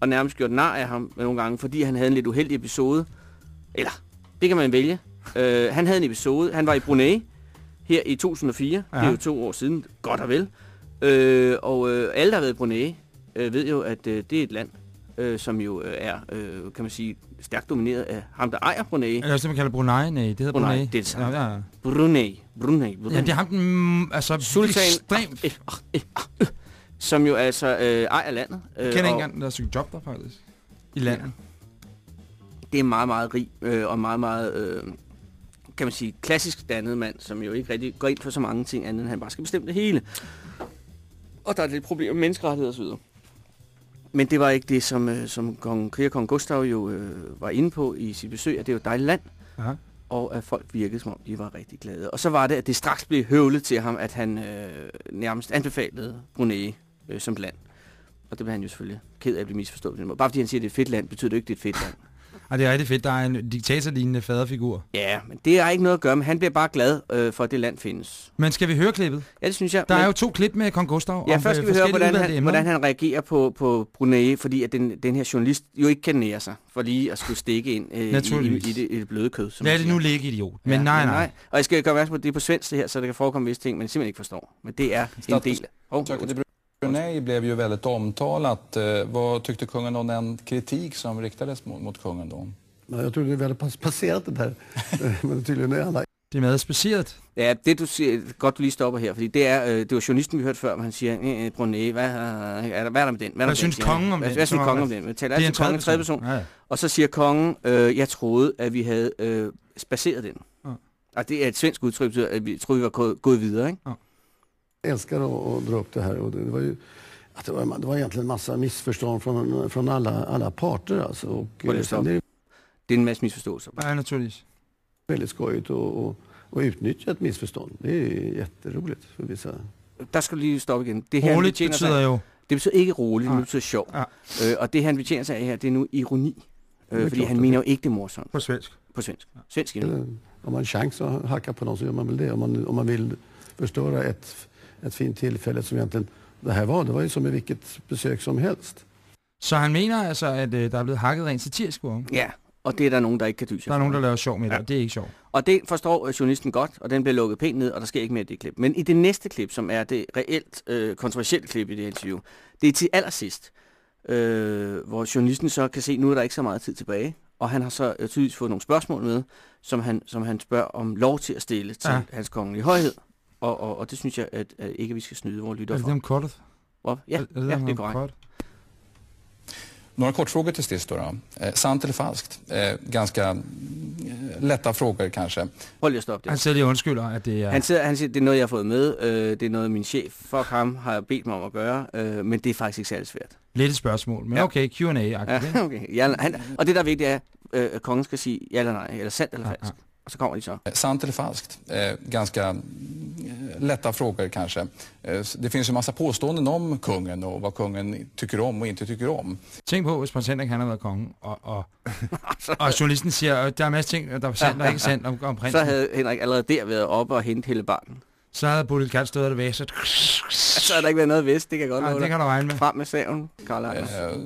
Og nærmest gjort nar af ham nogle gange, fordi han havde en lidt uheldig episode. Eller, det kan man vælge. Øh, han havde en episode, han var i Brunei her i 2004. Ja. Det er jo to år siden, godt og vel. Øh, og øh, alle, der har været i Brunei, øh, ved jo, at øh, det er et land, øh, som jo øh, er, øh, kan man sige, stærkt domineret af ham, der ejer Brunei. Eller også det, man kalder Brunei. Nej, det hedder Brunei, Brunei. det er det samme. Ja, ja. Brunei, Brunei, Brunei. ja, det er ham, den, mm, altså Sultan ekstremt... Ah, eh, ah, eh, som jo altså øh, ejer landet. Øh, Jeg kender ikke og engang, der søger job der faktisk. I landet. Det er meget, meget rig øh, og meget, meget, øh, kan man sige, klassisk dannet mand, som jo ikke rigtig går ind for så mange ting andet, end han bare skal bestemme det hele. Og der er lidt problemer med menneskerettigheder osv. Men det var ikke det, som, øh, som kong, krigerkong Gustav jo øh, var inde på i sit besøg, at det er jo et dejligt land, Aha. og at folk virkede, som om de var rigtig glade. Og så var det, at det straks blev høvlet til ham, at han øh, nærmest anbefalede Brunei øh, som land. Og det bliver han jo selvfølgelig ked af at blive misforstået på den måde. Bare fordi han siger, at det er et fedt land, betyder det ikke, at det er et fedt land. Og det er rigtig fedt, der er en diktatorlignende faderfigur. Ja, men det har ikke noget at gøre med. Han bliver bare glad øh, for, at det land findes. Men skal vi høre klippet? Ja, det synes jeg. Der men, er jo to klip med Kong Gustav. Ja, først skal øh, vi høre, hvordan han, hvordan han reagerer på, på Brunei, fordi at den, den her journalist jo ikke kan nære sig for lige at skulle stikke ind øh, i, i, det, i det bløde kød. Som Lad det nu ligge, idiot. Men nej, nej. Og jeg skal gøre opmærksom på, at det er på svensk det her, så det kan forekomme visse ting, man simpelthen ikke forstår. Men det er en del. Oh, i Brunei blev ju väldigt omtalat. Eh, Vad tyckte kungen om den kritik som riktades mot, mot kungen då? Ja, jag trodde vi hade pass- passerat det där, men tydligen är alla Det er meget specielt. Ja, det du siger, godt du lige stopper her, fordi det er, øh, det var journalisten, vi hørte før, hvor han siger, øh, øh, Brunei, hvad, er der, hvad er der med den? Hvad Hvad, der synes den, kongen om hvad, den? Hvad synes kongen om den? Vi taler Det er altid en kongen i tredje person. Ja, ja. Og så siger kongen, øh, jeg troede, at vi havde øh, spaceret den. Ja. Og det er et svensk udtryk, at vi troede, vi var gået, gået videre, ikke? Älskar att, att dra upp det här. Och det, det, var ju, att det, var, det var egentligen en massa missförstånd från, från alla, alla parter. Alltså. Och, Prøv lige eh, at är det Det er en masse misforståelser. Ja, naturligvis. väldigt skojigt att och, och utnyttja ett missförstånd. Det är jätteroligt för vissa. Der skal du lige stoppe igen. Det her, han Roligt sig betyder af- jo... Det betyder ikke roligt, Nej. det betyder sjov. Ja. Øh, og det, han betjener sig af her, det er nu ironi. Øh, fordi klart, han det- mener jo ikke, det morsomt På svensk. på svensk. Svensk ironi. Eller, om man har en chans att hacka på någon så gör man väl det. Om man, om man vill förstöra ett, ett fint tillfälle som egentligen det här var. Det var ju som i vilket besök som helst. Så han mener altså, at øh, der er blevet hakket rent satirisk på ham. Ja, og det er der nogen, der ikke kan dyse. Der er nogen, der laver sjov med det, Ja. og det er ikke sjovt. Og det forstår øh, journalisten godt, og den bliver lukket pænt ned, og der sker ikke mere i det klip. Men i det næste klip, som er det reelt øh, kontroversielle klip i det her interview, det er til allersidst, øh, hvor journalisten så kan se, nu er der ikke så meget tid tilbage, og han har så øh, tydeligvis fået nogle spørgsmål med, som han, som han spørger om lov til at stille til Ja. ja. hans kongelige højhed. Og, og, og det synes jeg, at, at ikke vi skal snyde vores Er lyttere det for. dem kortet? Ja, er det, ja, det er om korrekt. kort? Några kortfrågor till sist då. då. Eh, sant eller falskt? Eh, ganska eh, lätta frågor kanske. Prøv lige at stoppe det. Han sidder lige undskylder, at det er... Han, sidder, han siger, det er noget, jeg har fået med. Øh, det er noget, min chef, fuck ham, har bedt mig om at gøre. Øh, men det er faktisk ikke særlig svært. Lidt et spørgsmål, men Ja. okay, Q&A-agtigt. Ja, okay. Ja, han, og det, der er vigtigt, er, øh, at kongen skal sige ja eller nej, eller sandt eller Ja, falsk. Og så kommer de så. Eh, sant eller falskt? Eh, ganska eh, lätta frågor kanske. Eh, det finns ju massa påståenden om kungen och vad kungen tycker om och inte tycker om. Tænk på, hvis prins Henrik han har været konge, og, og, og journalisten siger, at der er masser ting, der er sandt og ikke sandt om, om prinsen. Så havde Henrik allerede der været oppe og hente hele barnen. så havde Bodil Kat stået der væsset. Så havde der ikke været noget vest, det kan jeg godt Ja, det kan du regne med. Frem med saven, Karl Anders. Eh,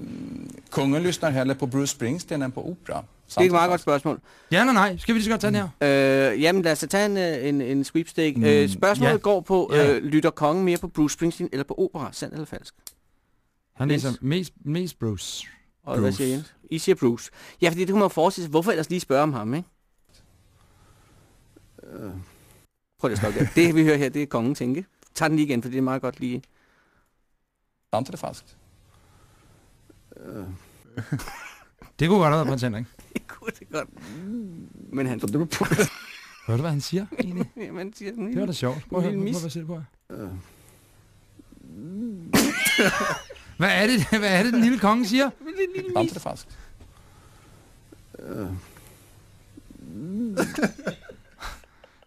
kungen lyssnar hellre på Bruce Springsteen än på opera. Det er et meget godt spørgsmål. Ja eller nej? Skal vi lige så godt tage den her? Øh, jamen lad os tage en, øh, en, en sweepstake. Mm, Øh, spørgsmålet ja. går på, Ja. øh, lytter kongen mere på Bruce Springsteen eller på opera? Sandt eller falsk? Han Jens? læser mest, mest Bruce. Og hvad Bruce. siger Jens? I siger Bruce. Ja, fordi det kunne man forestille sig. Hvorfor ellers lige spørge om ham, ikke? Prøv lige at stoppe der. Det vi hører her, det er kongen tænke. Tag den lige igen, for det er meget godt lige. Sant eller falskt? Det kunne godt have været prins Henrik. Det kunne det godt. Men han... Så det beror på. Hørte du, hvad han siger egentlig? Jamen, siger den Det var da sjovt. Prøv at høre, Lille mis. se det på her. Hvad er det, hvad er det den lille konge siger? Sant eller falskt?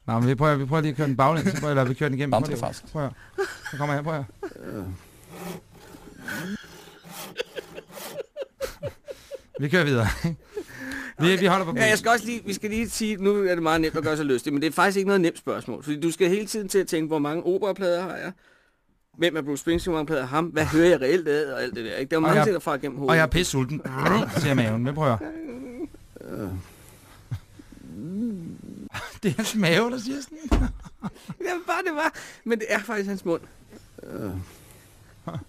Nå, men vi prøver, vi prøver lige at køre den baglæns, så prøver, eller vi kører den igennem. Eller lige- falskt? Prøv at høre. Så kommer jeg, prøv at høre. Vi kører videre. Vi, vi holder på Ja, jeg skal også lige, vi skal lige sige, nu er det meget nemt at gøre sig lystig, men det er faktisk ikke noget nemt spørgsmål. Fordi du skal hele tiden til at tænke, hvor mange operaplader har jeg? Hvem er Bruce Springsteen, hvor mange plader ham? Hvad hører jeg reelt af? Og alt det der, ikke? Der er mange jeg- ting, der farer gennem hovedet. Og jeg er pisse sulten, siger maven. Men prøv at høre. Det er hans mave, der siger sådan. Ja, bare det var. Men det er faktisk hans mund.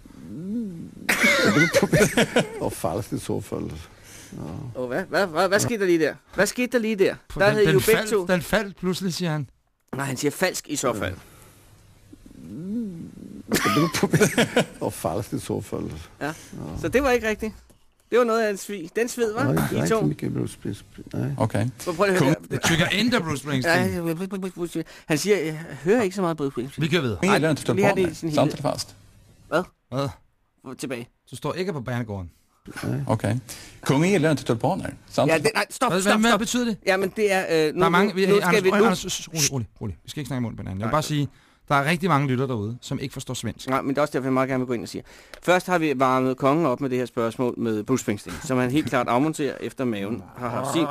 Och falskt i så Og hvad, hvad, hvad, hvad skete der lige der? Hvad skete der lige der? Der den, havde I den, jo begge faldt, to. den faldt pludselig, siger han. Nej, han siger falsk i så fald. Och falskt i så fall. Så det var ikke rigtigt. Det var noget af en svig. Den sved, var? Nej, I to. Bruce Springsteen. Nej. Okej. Så prøv at høre. Trykker ind der Bruce Springsteen. Ja, han siger, jeg hører ikke så meget Bruce Springsteen. Vi kører videre. Have det i sin Sant helhed. eller falskt? Hvad? Tilbage. Du står ikke på banegården. Okej. Kungen gillar inte tulpaner. Sant Ja, det, nej, stop, Hvad, stop, hvad, hvad betyder det? Jamen, det er... Øh, nu, Der er mange... Vi, nu, nu Anders, skal vi... Nu, Anders, rolig, rolig, rolig. Vi skal ikke snakke i munden på hinanden. Jeg vil bare sige, der Der er rigtig mange lytter derude, som ikke forstår svensk. Nej, men det er også derfor, jeg meget gerne vil gå ind og sige. Først har vi varmet kongen op med det her spørgsmål med Bruce Springsteen, som han helt klart afmonterer efter maven har haft sin.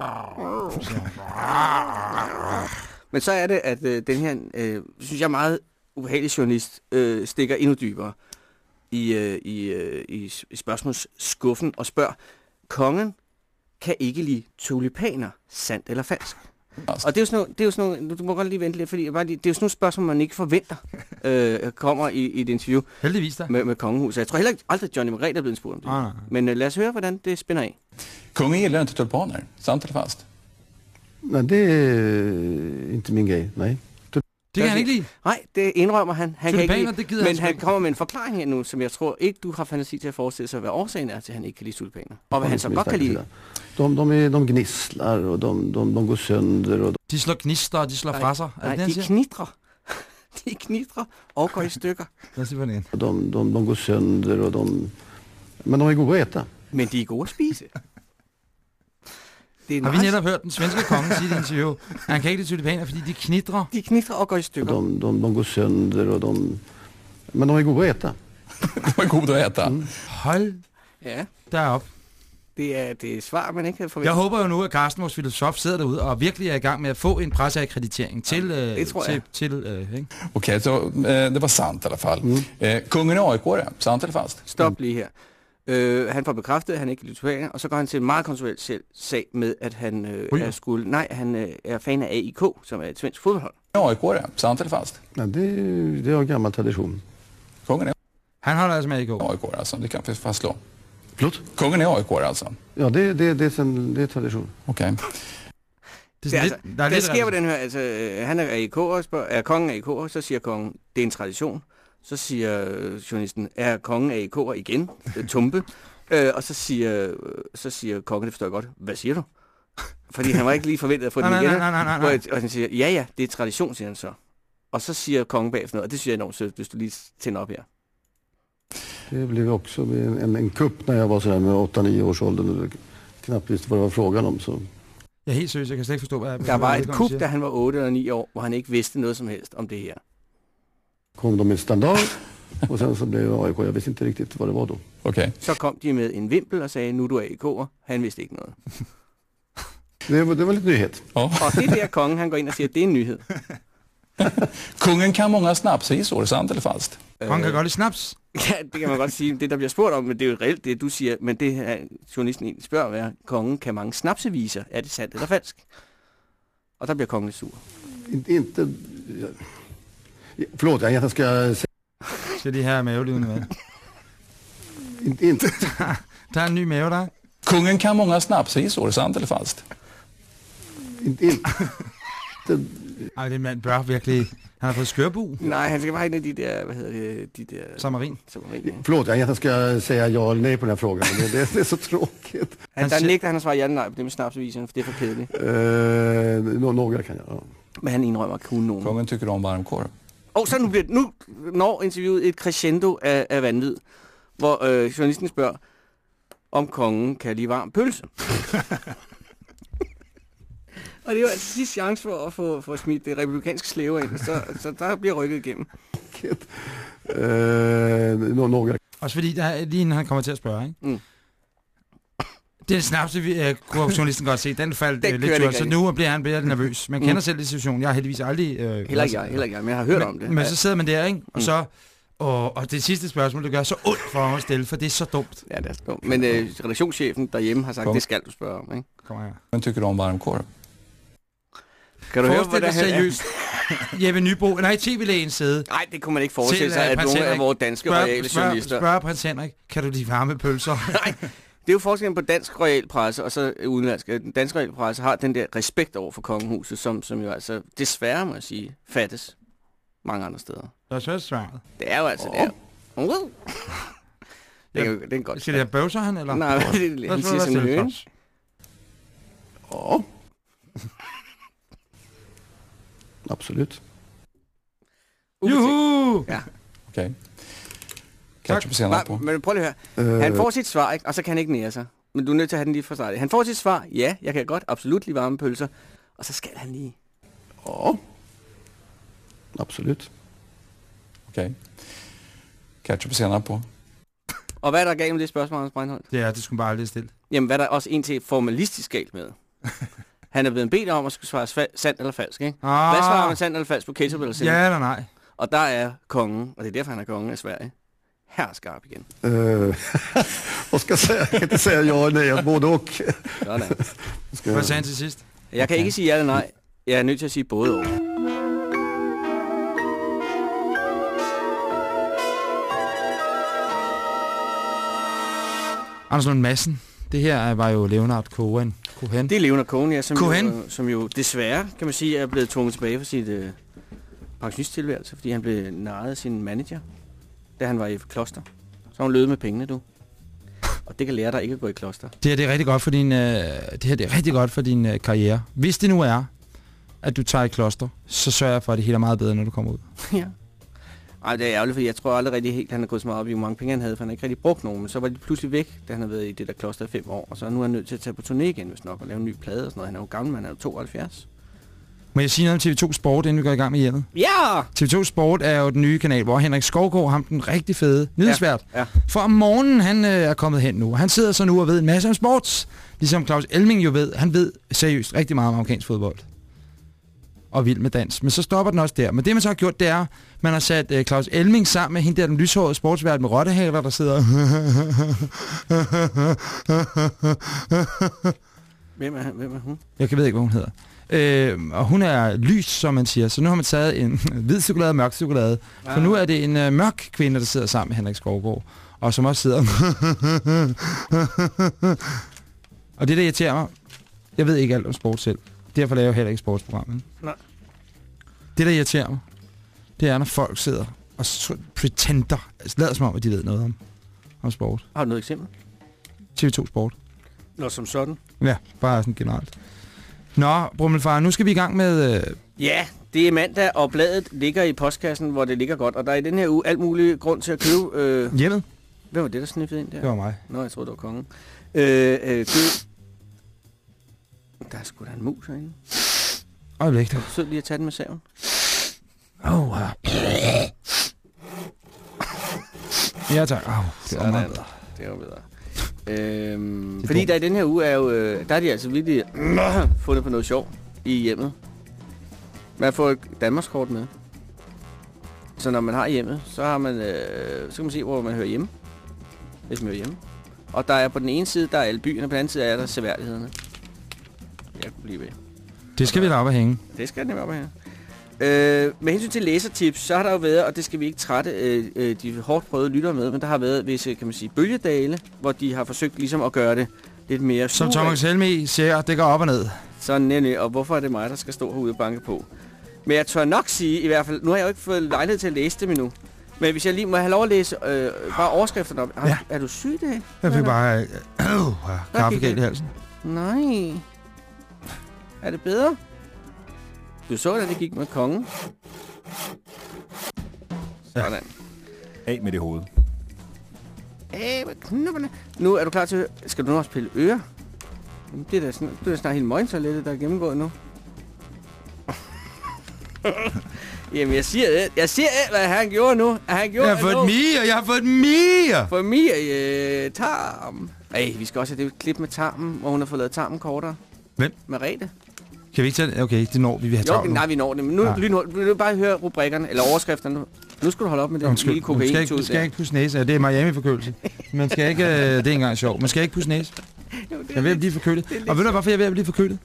Men så er det, at øh, den her, øh, synes jeg, meget ubehagelig journalist øh, stikker endnu dybere i, øh, i, øh, i, i spørgsmålsskuffen og spørger, kongen kan ikke lide tulipaner, sandt eller falsk? Og det er jo sådan noget, det er jo sådan noget, du må godt lige vente lidt, fordi jeg bare lige, det er jo sådan nogle spørgsmål, man ikke forventer øh, kommer i, i et interview Heldigvis da. med, med kongehuset. Jeg tror heller ikke aldrig, Johnny Margrethe er blevet spurgt om det. Nej. Men øh, lad os høre, hvordan det spænder af. Kungen gillar inte tulpaner, sant eller falskt? Nej, det är inte min grej. Nej. Det kan han ikke lide. Nej, det indrømmer han. han kan ikke Tulipaner, lide, det gider men han han ikke. kommer med en forklaring her nu, som jeg tror ikke, du har fantasi til at forestille sig, hvad årsagen er til, at han ikke kan lide tulipaner. Og hvad han så godt kan lide. De, de, är, de gnisslar och de, de, de går sönder. Og De slår gnister, og de slår fra sig. Er Nej, det de knitrer. de knitrer og går i stykker. Lad os få det ind. de, de, de går sönder och de... Men de är goda att äta. Men de er gode at spise. Det er Har vi meget- netop hørt den svenske konge sige i et interview, at han kan ikke lide tulipaner, fordi de knitrer. De knitrer og går i stykker. De, de, de går sönder och de... Men de är goda att äta. De är goda att äta. Hold Ja, derop. det er, det er svar, man ikke havde forventet. Jeg håber jo nu, at Carsten, vores filosof, sidder derude og virkelig er i gang med at få en presseakkreditering til, øh, det tror til, jeg. til øh, ikke? Okej, så eh, det var sant i alla fall. Eh, kungen är AIK, sant eller falskt? Stop lige her. Øh, han får bekræftet, at han ikke kan lide tulipaner, og så går han til en meget kontroversiel sag med, at han øh, er skulle, nej, han øh, er fan af AIK, som er et svensk fodboldhold. AIK, sant eller falskt? Ja, det, det är en gammal tradition. Kungen är Han holder altså med i går. AIK alltså, det kan vi fastslå. Förlåt? Kungen är AIK alltså? Ja, det, det, det, är sen, det är tradition. Okej. Det er Det, sådan altså, lidt, der, er lidt sker på den her, altså, øh, han er AIK, og spørger, er kongen AIK, og så siger kongen, det er en tradition. Så siger øh, journalisten, er kongen AIK igen? Øh, tumpe. Øh, og så siger, øh, så siger kongen, det forstår jeg godt, hvad siger du? Fordi han var ikke lige forventet at få den igen. nej, nej, nej, nej, nej. jeg- Og han siger, ja ja, det er tradition, siger han så. Og så siger kongen bagefter noget, og det synes jeg er enormt sødt, hvis du lige tænder op her. Det blev också med en, en, en kupp när jag var sådär med 8-9 års ålder. Knappt visste vad det var frågan om. Så. Jeg er helt seriøs, jeg kan slet ikke forstå, hvad Der var et kup, da han var 8 eller 9 år, hvor han ikke vidste noget som helst om det her. Kom de med standard och sen så blev jag AIK. Jag visste inte riktigt vad det var då. Okej. Så kom de med en vimpel og sagde, nu er du AIK'er. Han vidste ikke noget. Det var, det var lite nyhet. Ja. Og det er der kongen, han går ind og siger, det er en nyhed. Kungen kan många snapsvisor, sant eller falskt? Kongen kan godt lide snaps. Ja, det kan man godt sige. Det, der bliver spurgt om, men det er jo reelt det, du siger. Men det her, journalisten egentlig spørger, er, kongen kan mange snapseviser. Er det sandt eller falsk? Og der bliver kongen lidt sur. Inte... ja, förlåt, jag egentligen ska säga... Til de her mavelydene med. Inte, inte, Der er en ny mave der. Kungen kan många snapsvisor, sant eller falskt? inte, inte, Ej, det mand bør virkelig... Han har fået skørbu. Nej, han skal bare ind i de der, hvad hedder det, de der... Samarin. Samarin. förlåt, jag egentligen ska säga ja eller nej på den här frågan. Men det, det, det är så tråkigt. Han, der nægter han at svare ja eller nej på det med snapseviserne, for det er for kedeligt. Eh, nå- några kan jag. Ja. Men han indrømmer kun nogen. Kungen tycker om varmkorv. Og så nu, bliver, nu når interviewet et crescendo af, af vanvid, hvor øh, journalisten spørger, om kongen kan lide varm pølse. Og det er jo altså sidste chance for at få, få smidt det republikanske slæver ind, så, så der bliver rykket igennem. Eh, nå- några Også fordi, der er, lige inden han kommer til at spørge, ikke? Mm. Det er snaps, vi øh, kunne journalisten godt se. Den faldt Den kører lidt det tørt, så nu bliver han bedre nervøs. Man Mm. kender selv det situation. Jeg har heldigvis aldrig... Øh, Heller ikke jeg, heller ikke jeg, men jeg har hørt men, om det. Men så sidder man der, ikke? Og Mm. så... Og, og det sidste spørgsmål, det gør så ondt for mig at stille, for det er så dumt. Ja, det er så dumt. Men øh, redaktionschefen derhjemme har sagt, Kom. det skal du spørge om, ikke? Kommer her. Kungen tycker om varmkorv. Kan du høre, Forestil dig hvordan han... seriøst. Jeppe Nybo, nej, tv-lægen sidde. Nej, det kunne man ikke forestille Til, sig, at prins nogle af vores danske Spørg, royale spørg, journalister... spørg prins Henrik, kan du lide varme pølser? Det er jo forskellen på dansk royal presse og så udenlandsk. Den danske royal presse har den der respekt over for kongehuset, som, som jo altså desværre, må jeg sige, fattes mange andre steder. det er svært svaret. Det er jo altså, oh. det er Uh. Det er, jo, det er en godt. Skal det have bøvser han, eller? Nej, det, det, han siger sådan en. Ja. Absolut. Juhu! Ja. Okej. Senare Nej, på. men prøv lige at høre. Eh, Han får sit svar, ikke? og så kan han ikke nære sig. Men du er nødt til at have den lige fra start. Han får sit svar, ja, jeg kan godt absolut lide varme pølser. Og så skal han lige. Ja. Absolut. Okej. Ketchup och senap på. Og hvad er der galt med det spørgsmål, Anders Breinholt? Det er, det skulle man bare aldrig stille. Jamen, hvad er der også en til formalistisk galt med? Han er blevet bedt om at skulle svare sva- sandt eller falsk, ikke? Ah. Hvad svarer man sandt eller falsk på ketchup eller senap? Ja eller nej? Og der er kongen, og det er derfor, han er kongen af Sverige. Her er skarp igen. Eh, vad ska jag säga? Jag kan inte säga ja eller nej, både och. Sådan. Ska Hvad sagde han til sidst? Jeg kan ikke sige ja eller nej. Jeg er nødt til at sige både og. Anders Lund Madsen. Det her var jo Leonard Cohen. Cohen. Det er Leonard Cohen, ja, som, Cohen. Jo, som jo desværre, kan man sige, er blevet tvunget tilbage fra sit øh, pensionisttilværelse, fordi han blev narret af sin manager, da han var i kloster. Så hun løbet med pengene, du. Og det kan lære dig ikke at gå i kloster. Det her det er rigtig godt for din, øh, det her det er rigtig godt for din øh, karriere. Hvis det nu er, at du tager i kloster, så sørger jeg for, at det hele er meget bedre, når du kommer ud. ja. Ej, det er ærgerligt, fordi jeg tror aldrig rigtig helt, han har gået så meget op i, hvor mange penge han havde, for han har ikke rigtig brugt nogen. Men så var de pludselig væk, da han har været i det der kloster i fem år. Og så nu er han nødt til at tage på turné igen, hvis nok, og lave en ny plade og sådan noget. Han er jo gammel, man er jo 72. Må jeg sige noget om TV2 Sport, inden vi går i gang med hjemmet? Ja! TV2 Sport er jo den nye kanal, hvor Henrik Skovgaard, ham den rigtig fede, nyhedsvært. Ja. For om morgenen, han øh, er kommet hen nu. Han sidder så nu og ved en masse om sports. Ligesom Claus Elming jo ved. Han ved seriøst rigtig meget om amerikansk fodbold. Og vild med dans. Men så stopper den også der. Men det man så har gjort, det er, man har sat øh, Claus Elming sammen med hende der, den lyshårede sportsvært med rottehaler, der sidder... Hvem er, han? Hvem er hun? Jeg kan ved ikke, hvad hun hedder. Øh, og hun er lys, som man siger. Så nu har man taget en hvid chokolade og mørk chokolade. For Ah. nu er det en øh, mørk kvinde, der sidder sammen med Henrik Skovgaard. Og som også sidder... og det, der irriterer mig... Jeg ved ikke alt om sport selv. Derfor laver jeg heller ikke sportsprogrammet. Nej. Det, der irriterer mig, det er, når folk sidder og pretender. Altså, lader som om, at de ved noget om, om sport. Har du noget eksempel? TV2 Sport. Nå, som sådan. Ja, bare sådan generelt. Nå, Brummelfar, nu skal vi i gang med... Øh, Ja, det er mandag, og bladet ligger i postkassen, hvor det ligger godt. Og der er i den her uge alt mulig grund til at købe... Øh, hjemmet. hvem var det, der sniffede ind der? Det var mig. Nå, jeg troede, det var kongen. Øh, øh, det... Der er sgu da en mus herinde. Øjeblik, der. Sød lige at tage den med saven. Åh, oh, Ja, tak. Au, det var Sådan. meget bedre. Det var bedre. Øhm, fordi der i den her uge er jo... Øh, der er de altså virkelig fundet på noget sjov i hjemmet. Man får et Danmarkskort med. Så når man har hjemmet, så har man, øh, så kan man se, hvor man hører hjemme. Hvis man hører hjemme. Og der er på den ene side, der er alle byerne, og på den anden side er der seværdighederne. Jeg kunne blive ved. Det skal vi da op og hænge. Det skal den op her. Øh, med hensyn til læsertips, så har der jo været, og det skal vi ikke trætte øh, øh, de hårdt prøvede lyttere med, men der har været visse, kan man sige, bølgedale, hvor de har forsøgt ligesom at gøre det lidt mere Som suverænt. Thomas Helmi siger, det går op og ned. Sådan nemlig, og hvorfor er det mig, der skal stå herude og banke på? Men jeg tør nok sige, i hvert fald, nu har jeg jo ikke fået lejlighed til at læse dem endnu. Men hvis jeg lige må have lov at læse øh, bare overskrifterne op. Er, Ja. er du syg det? Jeg fik bare øh, øh, kaffe galt i halsen. Nej. Er det bedre? Du så, da det gik med kongen. Sådan. Af med det hoved. Æh, hvad knupperne? Nu er du klar til at. Skal du nu også pille ører? Jamen, Det er da, sådan, det er da snart hele møgntoilettet, der er gennemgået nu. Jamen, jeg siger det. Jeg siger det, hvad han gjorde nu. Han gjorde Jeg har fået mere, jeg har fået mere. For Mia øh, tarm. Ej, vi skal også have det klip med tarmen, hvor hun har fået lavet tarmen kortere. Hvem? Merete. Kan vi ikke tage det? Okay, det når vi. Vi har Jo, travlt nu. nej, vi når det. Men nu, Ja. ja. nu, nu, bare høre rubrikkerne, eller overskrifterne. Nu, nu skal du holde op med den Undskyld, lille man skal kokain ikke, skal ikke pusse næse. Ja, det er Miami-forkølelse. Man skal ikke, øh, det er ikke engang sjovt. Man skal ikke pusse næse. Jeg er ved at blive forkølet. Og ved du, hvorfor jeg er ved at blive forkølet?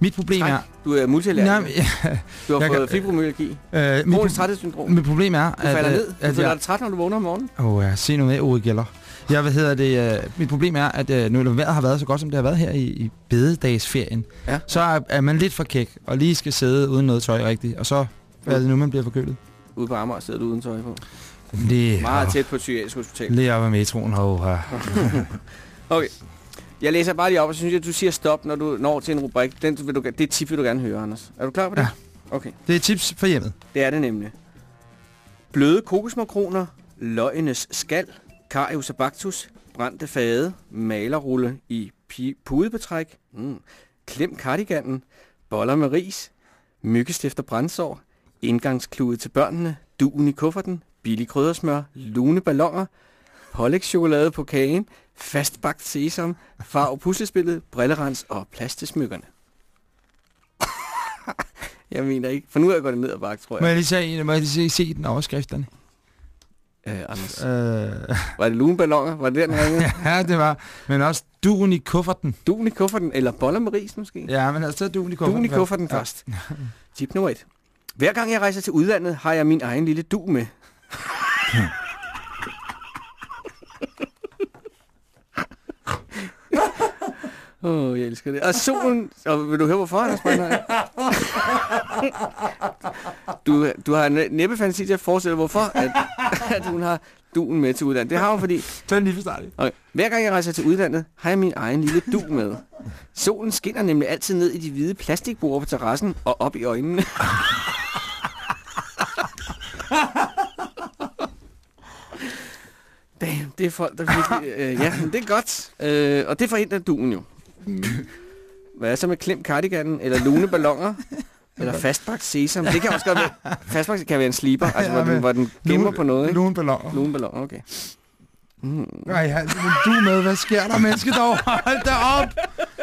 Mit problem er... Du er multiallergiker. Nej, men- ja, Du har jeg fået fibromyalgi. øh, mit, Kronisk træthedssyndrom. mit problem er, Du falder at, ned. Du at føler dig træt, når du vågner om morgenen. Åh, oh, ja, se nu med, Uri Geller. Jeg, hvad hedder det, øh, mit problem er, at øh, nu når vejret har været så godt, som det har været her i, i bededagsferien, Ja. så er, er man lidt for kæk, og lige skal sidde uden noget tøj rigtigt, og så hvad er det nu, man bliver forkølet. Ude på Amager sidder du uden tøj på. Lige, Meget op- tæt på et psykiatrisk hospital. lige op ad metroen. Oh, ja. Okay. Jeg læser bare lige op, og så synes jeg, at du siger stop, når du når til en rubrik. Den vil du, det tip vil du gerne høre, Anders. Er du klar på det? Ja. Okay. Det er tips for hjemmet. Det er det nemlig. Bløde kokosmakroner, løgnes skal, Carius abactus, brændte fade, malerrulle i pudebetræk, mm. klem cardiganen, boller med ris, myggestifter brændsår, indgangsklude til børnene, duen i kufferten, billig kryddersmør, lune ballonger, pålægschokolade på kagen, fastbagt sesam, farv puslespillet, brillerens og plastesmykkerne. jeg mener ikke, for nu er jeg gået ned og bakke, tror Må jeg. jeg lige se, må jeg lige se, se den overskrifterne? Øh, Anders, Øh, var det lune ballonger? Var det der, den ringede? ja, det var. Men også duen i kufferten. Duen i kufferten, eller boller med ris måske? Ja, men altså duen i kufferten. Duen i kufferten Ja. først. Tip nummer et. Hver gang jeg rejser til udlandet, har jeg min egen lille du med. Åh, oh, jeg elsker det. Og solen... Og vil du høre, hvorfor, Anders Breinholt? Du, du har næ- næppe fantasi til at forestille hvorfor at, at hun har duen med til udlandet. Det har hun, fordi... Den lige for starten. Okay. Hver gang jeg rejser til udlandet, har jeg min egen lille du med. Solen skinner nemlig altid ned i de hvide plastikbord på terrassen og op i øjnene. Damn, det er folk, der virkelig... Øh, ja, men det er godt. Øh, og det forhindrer duen jo. Hvad er så med klem cardiganen, eller lune ballonger, eller fastbagt sesam? Det kan også godt være... Fastbagt kan være en sleeper, altså Ja, hvor, den, hvor den gemmer på noget, ikke? Lune balloner. Lune ballonger, okay. Mm. Nej, ja, men du er med. Hvad sker der, menneske dog? Hold da op!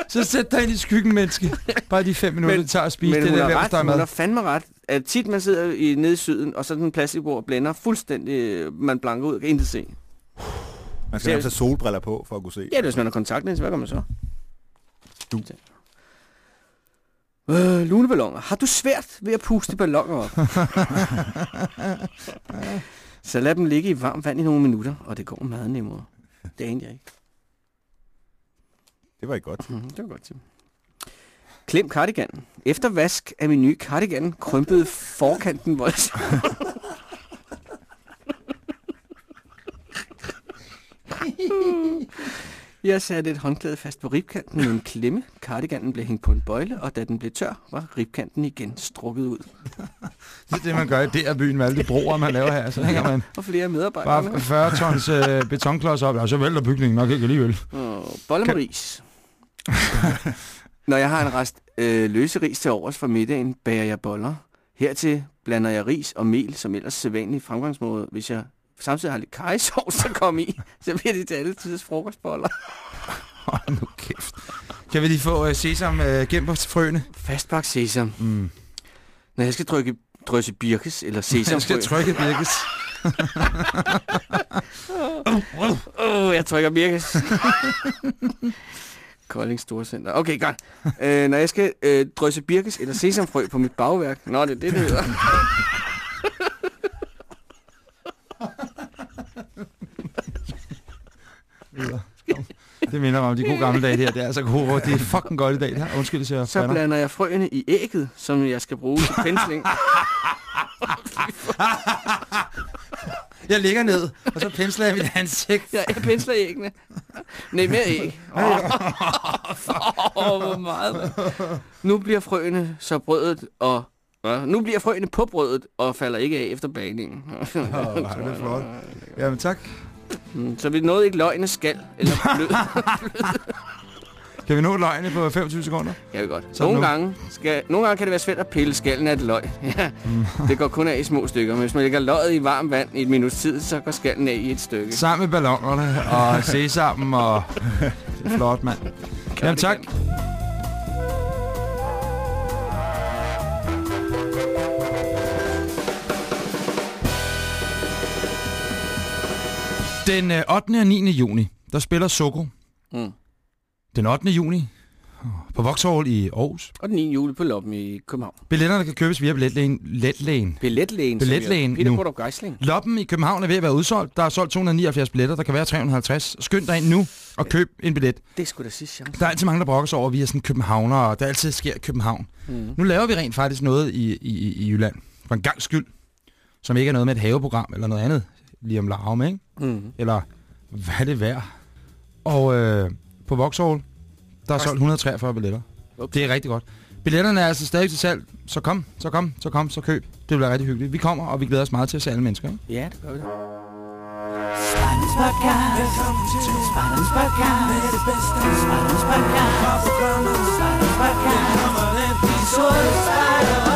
Så sæt dig ind i skyggen, menneske. Bare de fem minutter, Men- det tager at spise Men det hun der har, ret, hun mad. har fandme ret, at tit man sidder i, nede i syden, og så den plastikbord og blænder fuldstændig, man blanker ud og kan intet se. Man skal have solbriller på, for at kunne se. Ja, hvis man har kontaktlinser, hvad gør man så? Du. Øh, luneballoner. Har du svært ved at puste balloner op? så lad dem ligge i varmt vand i nogle minutter, og det går meget nemmere. Det anede jeg ikke. Det var ikke godt. Mm, det var godt til. Klem cardiganen. Efter vask af min nye cardigan krympede forkanten voldsomt. Jeg satte et håndklæde fast på ribkanten med en klemme. Cardiganen blev hængt på en bøjle, og da den blev tør, var ribkanten igen strukket ud. Det er det, man gør i der byen med alle de broer, man laver her. Så hænger man Og flere medarbejdere. bare 40 tons øh, betonklods op, og så vælter bygningen nok ikke alligevel. Og bolle med ris. Når jeg har en rest øh, løse ris til overs for middagen, bager jeg boller. Hertil blander jeg ris og mel, som ellers sædvanlig fremgangsmåde. Hvis jeg samtidig har lidt kajsovs at komme i, så bliver det til alle tiders frokostboller. Hold nu kæft. Kan vi lige få øh, sesam øh, gemt på frøene? Fastbagt sesam. Mm. Når jeg skal trykke, drysse birkes eller sesam. Jeg skal trykke birkes. Åh, oh, jeg trykker birkes. Kolding Storcenter. Okay, godt. Øh, når jeg skal øh, drysse birkes eller sesamfrø på mit bagværk. Nå, det er det, det hedder. Det minder mig om de gode gamle dage der. Det er altså gode. Det er fucking godt i dag, det her. Undskyld, jeg Så blander jeg frøene i ægget, som jeg skal bruge til pensling. Jeg ligger ned, og så pensler jeg mit ansigt. Ja, jeg pensler æggene. Nej, mere æg. Åh, oh, hvor meget. Nu bliver frøene så brødet og... Nu bliver frøene på brødet og falder ikke af efter bagningen. Åh, det er flot. Jamen tak. Mm, Så vi nåede ikke løgne skal eller blød. Kan vi nå løgne på 25 sekunder? Ja, vi godt. Så Nogle nu- gange, skal, nogle gange kan det være svært at pille skallen af et løg. Ja, det går kun af i små stykker. Men hvis man lægger løget i varmt vand i et minuts tid, så går skallen af i et stykke. Sammen med ballonerne og sesammen og... Flot, mand. Jamen tak. Den øh, 8. og 9. juni, der spiller Soko. Mm. Den 8. juni på Vauxhall i Aarhus. Og den 9. juli på Loppen i København. Billetterne kan købes via billetlægen. Letlægen. Billetlægen. Billetlægen Peter nu. Bordup Geisling. Loppen i København er ved at være udsolgt. Der er solgt 279 billetter. Der kan være 350. Skynd dig ind nu og køb en billet. Det er sgu da sidste chance. Der er altid mange, der brokker sig over, at vi er sådan københavner, og der altid sker i København. Mm. Nu laver vi rent faktisk noget i, i, i Jylland. For en gang skyld. Som ikke er noget med et haveprogram eller noget andet. Liam Larum, ikke? Mm. Eller hvad det værd? Og øh, på Vauxhall, der er solgt 143 billetter. Okay. Det er rigtig godt. Billetterne er altså stadig til salg, så kom, så kom, så kom, så køb. Det bliver rigtig hyggeligt. Vi kommer, og vi glæder os meget til at se alle mennesker, ikke? Ja, det gør vi da. Spartans Podcast. Velkommen til Spartans Podcast. Med det bedste. Spartans Podcast. Fra programmet Spartans Podcast. Kommer nemt i sort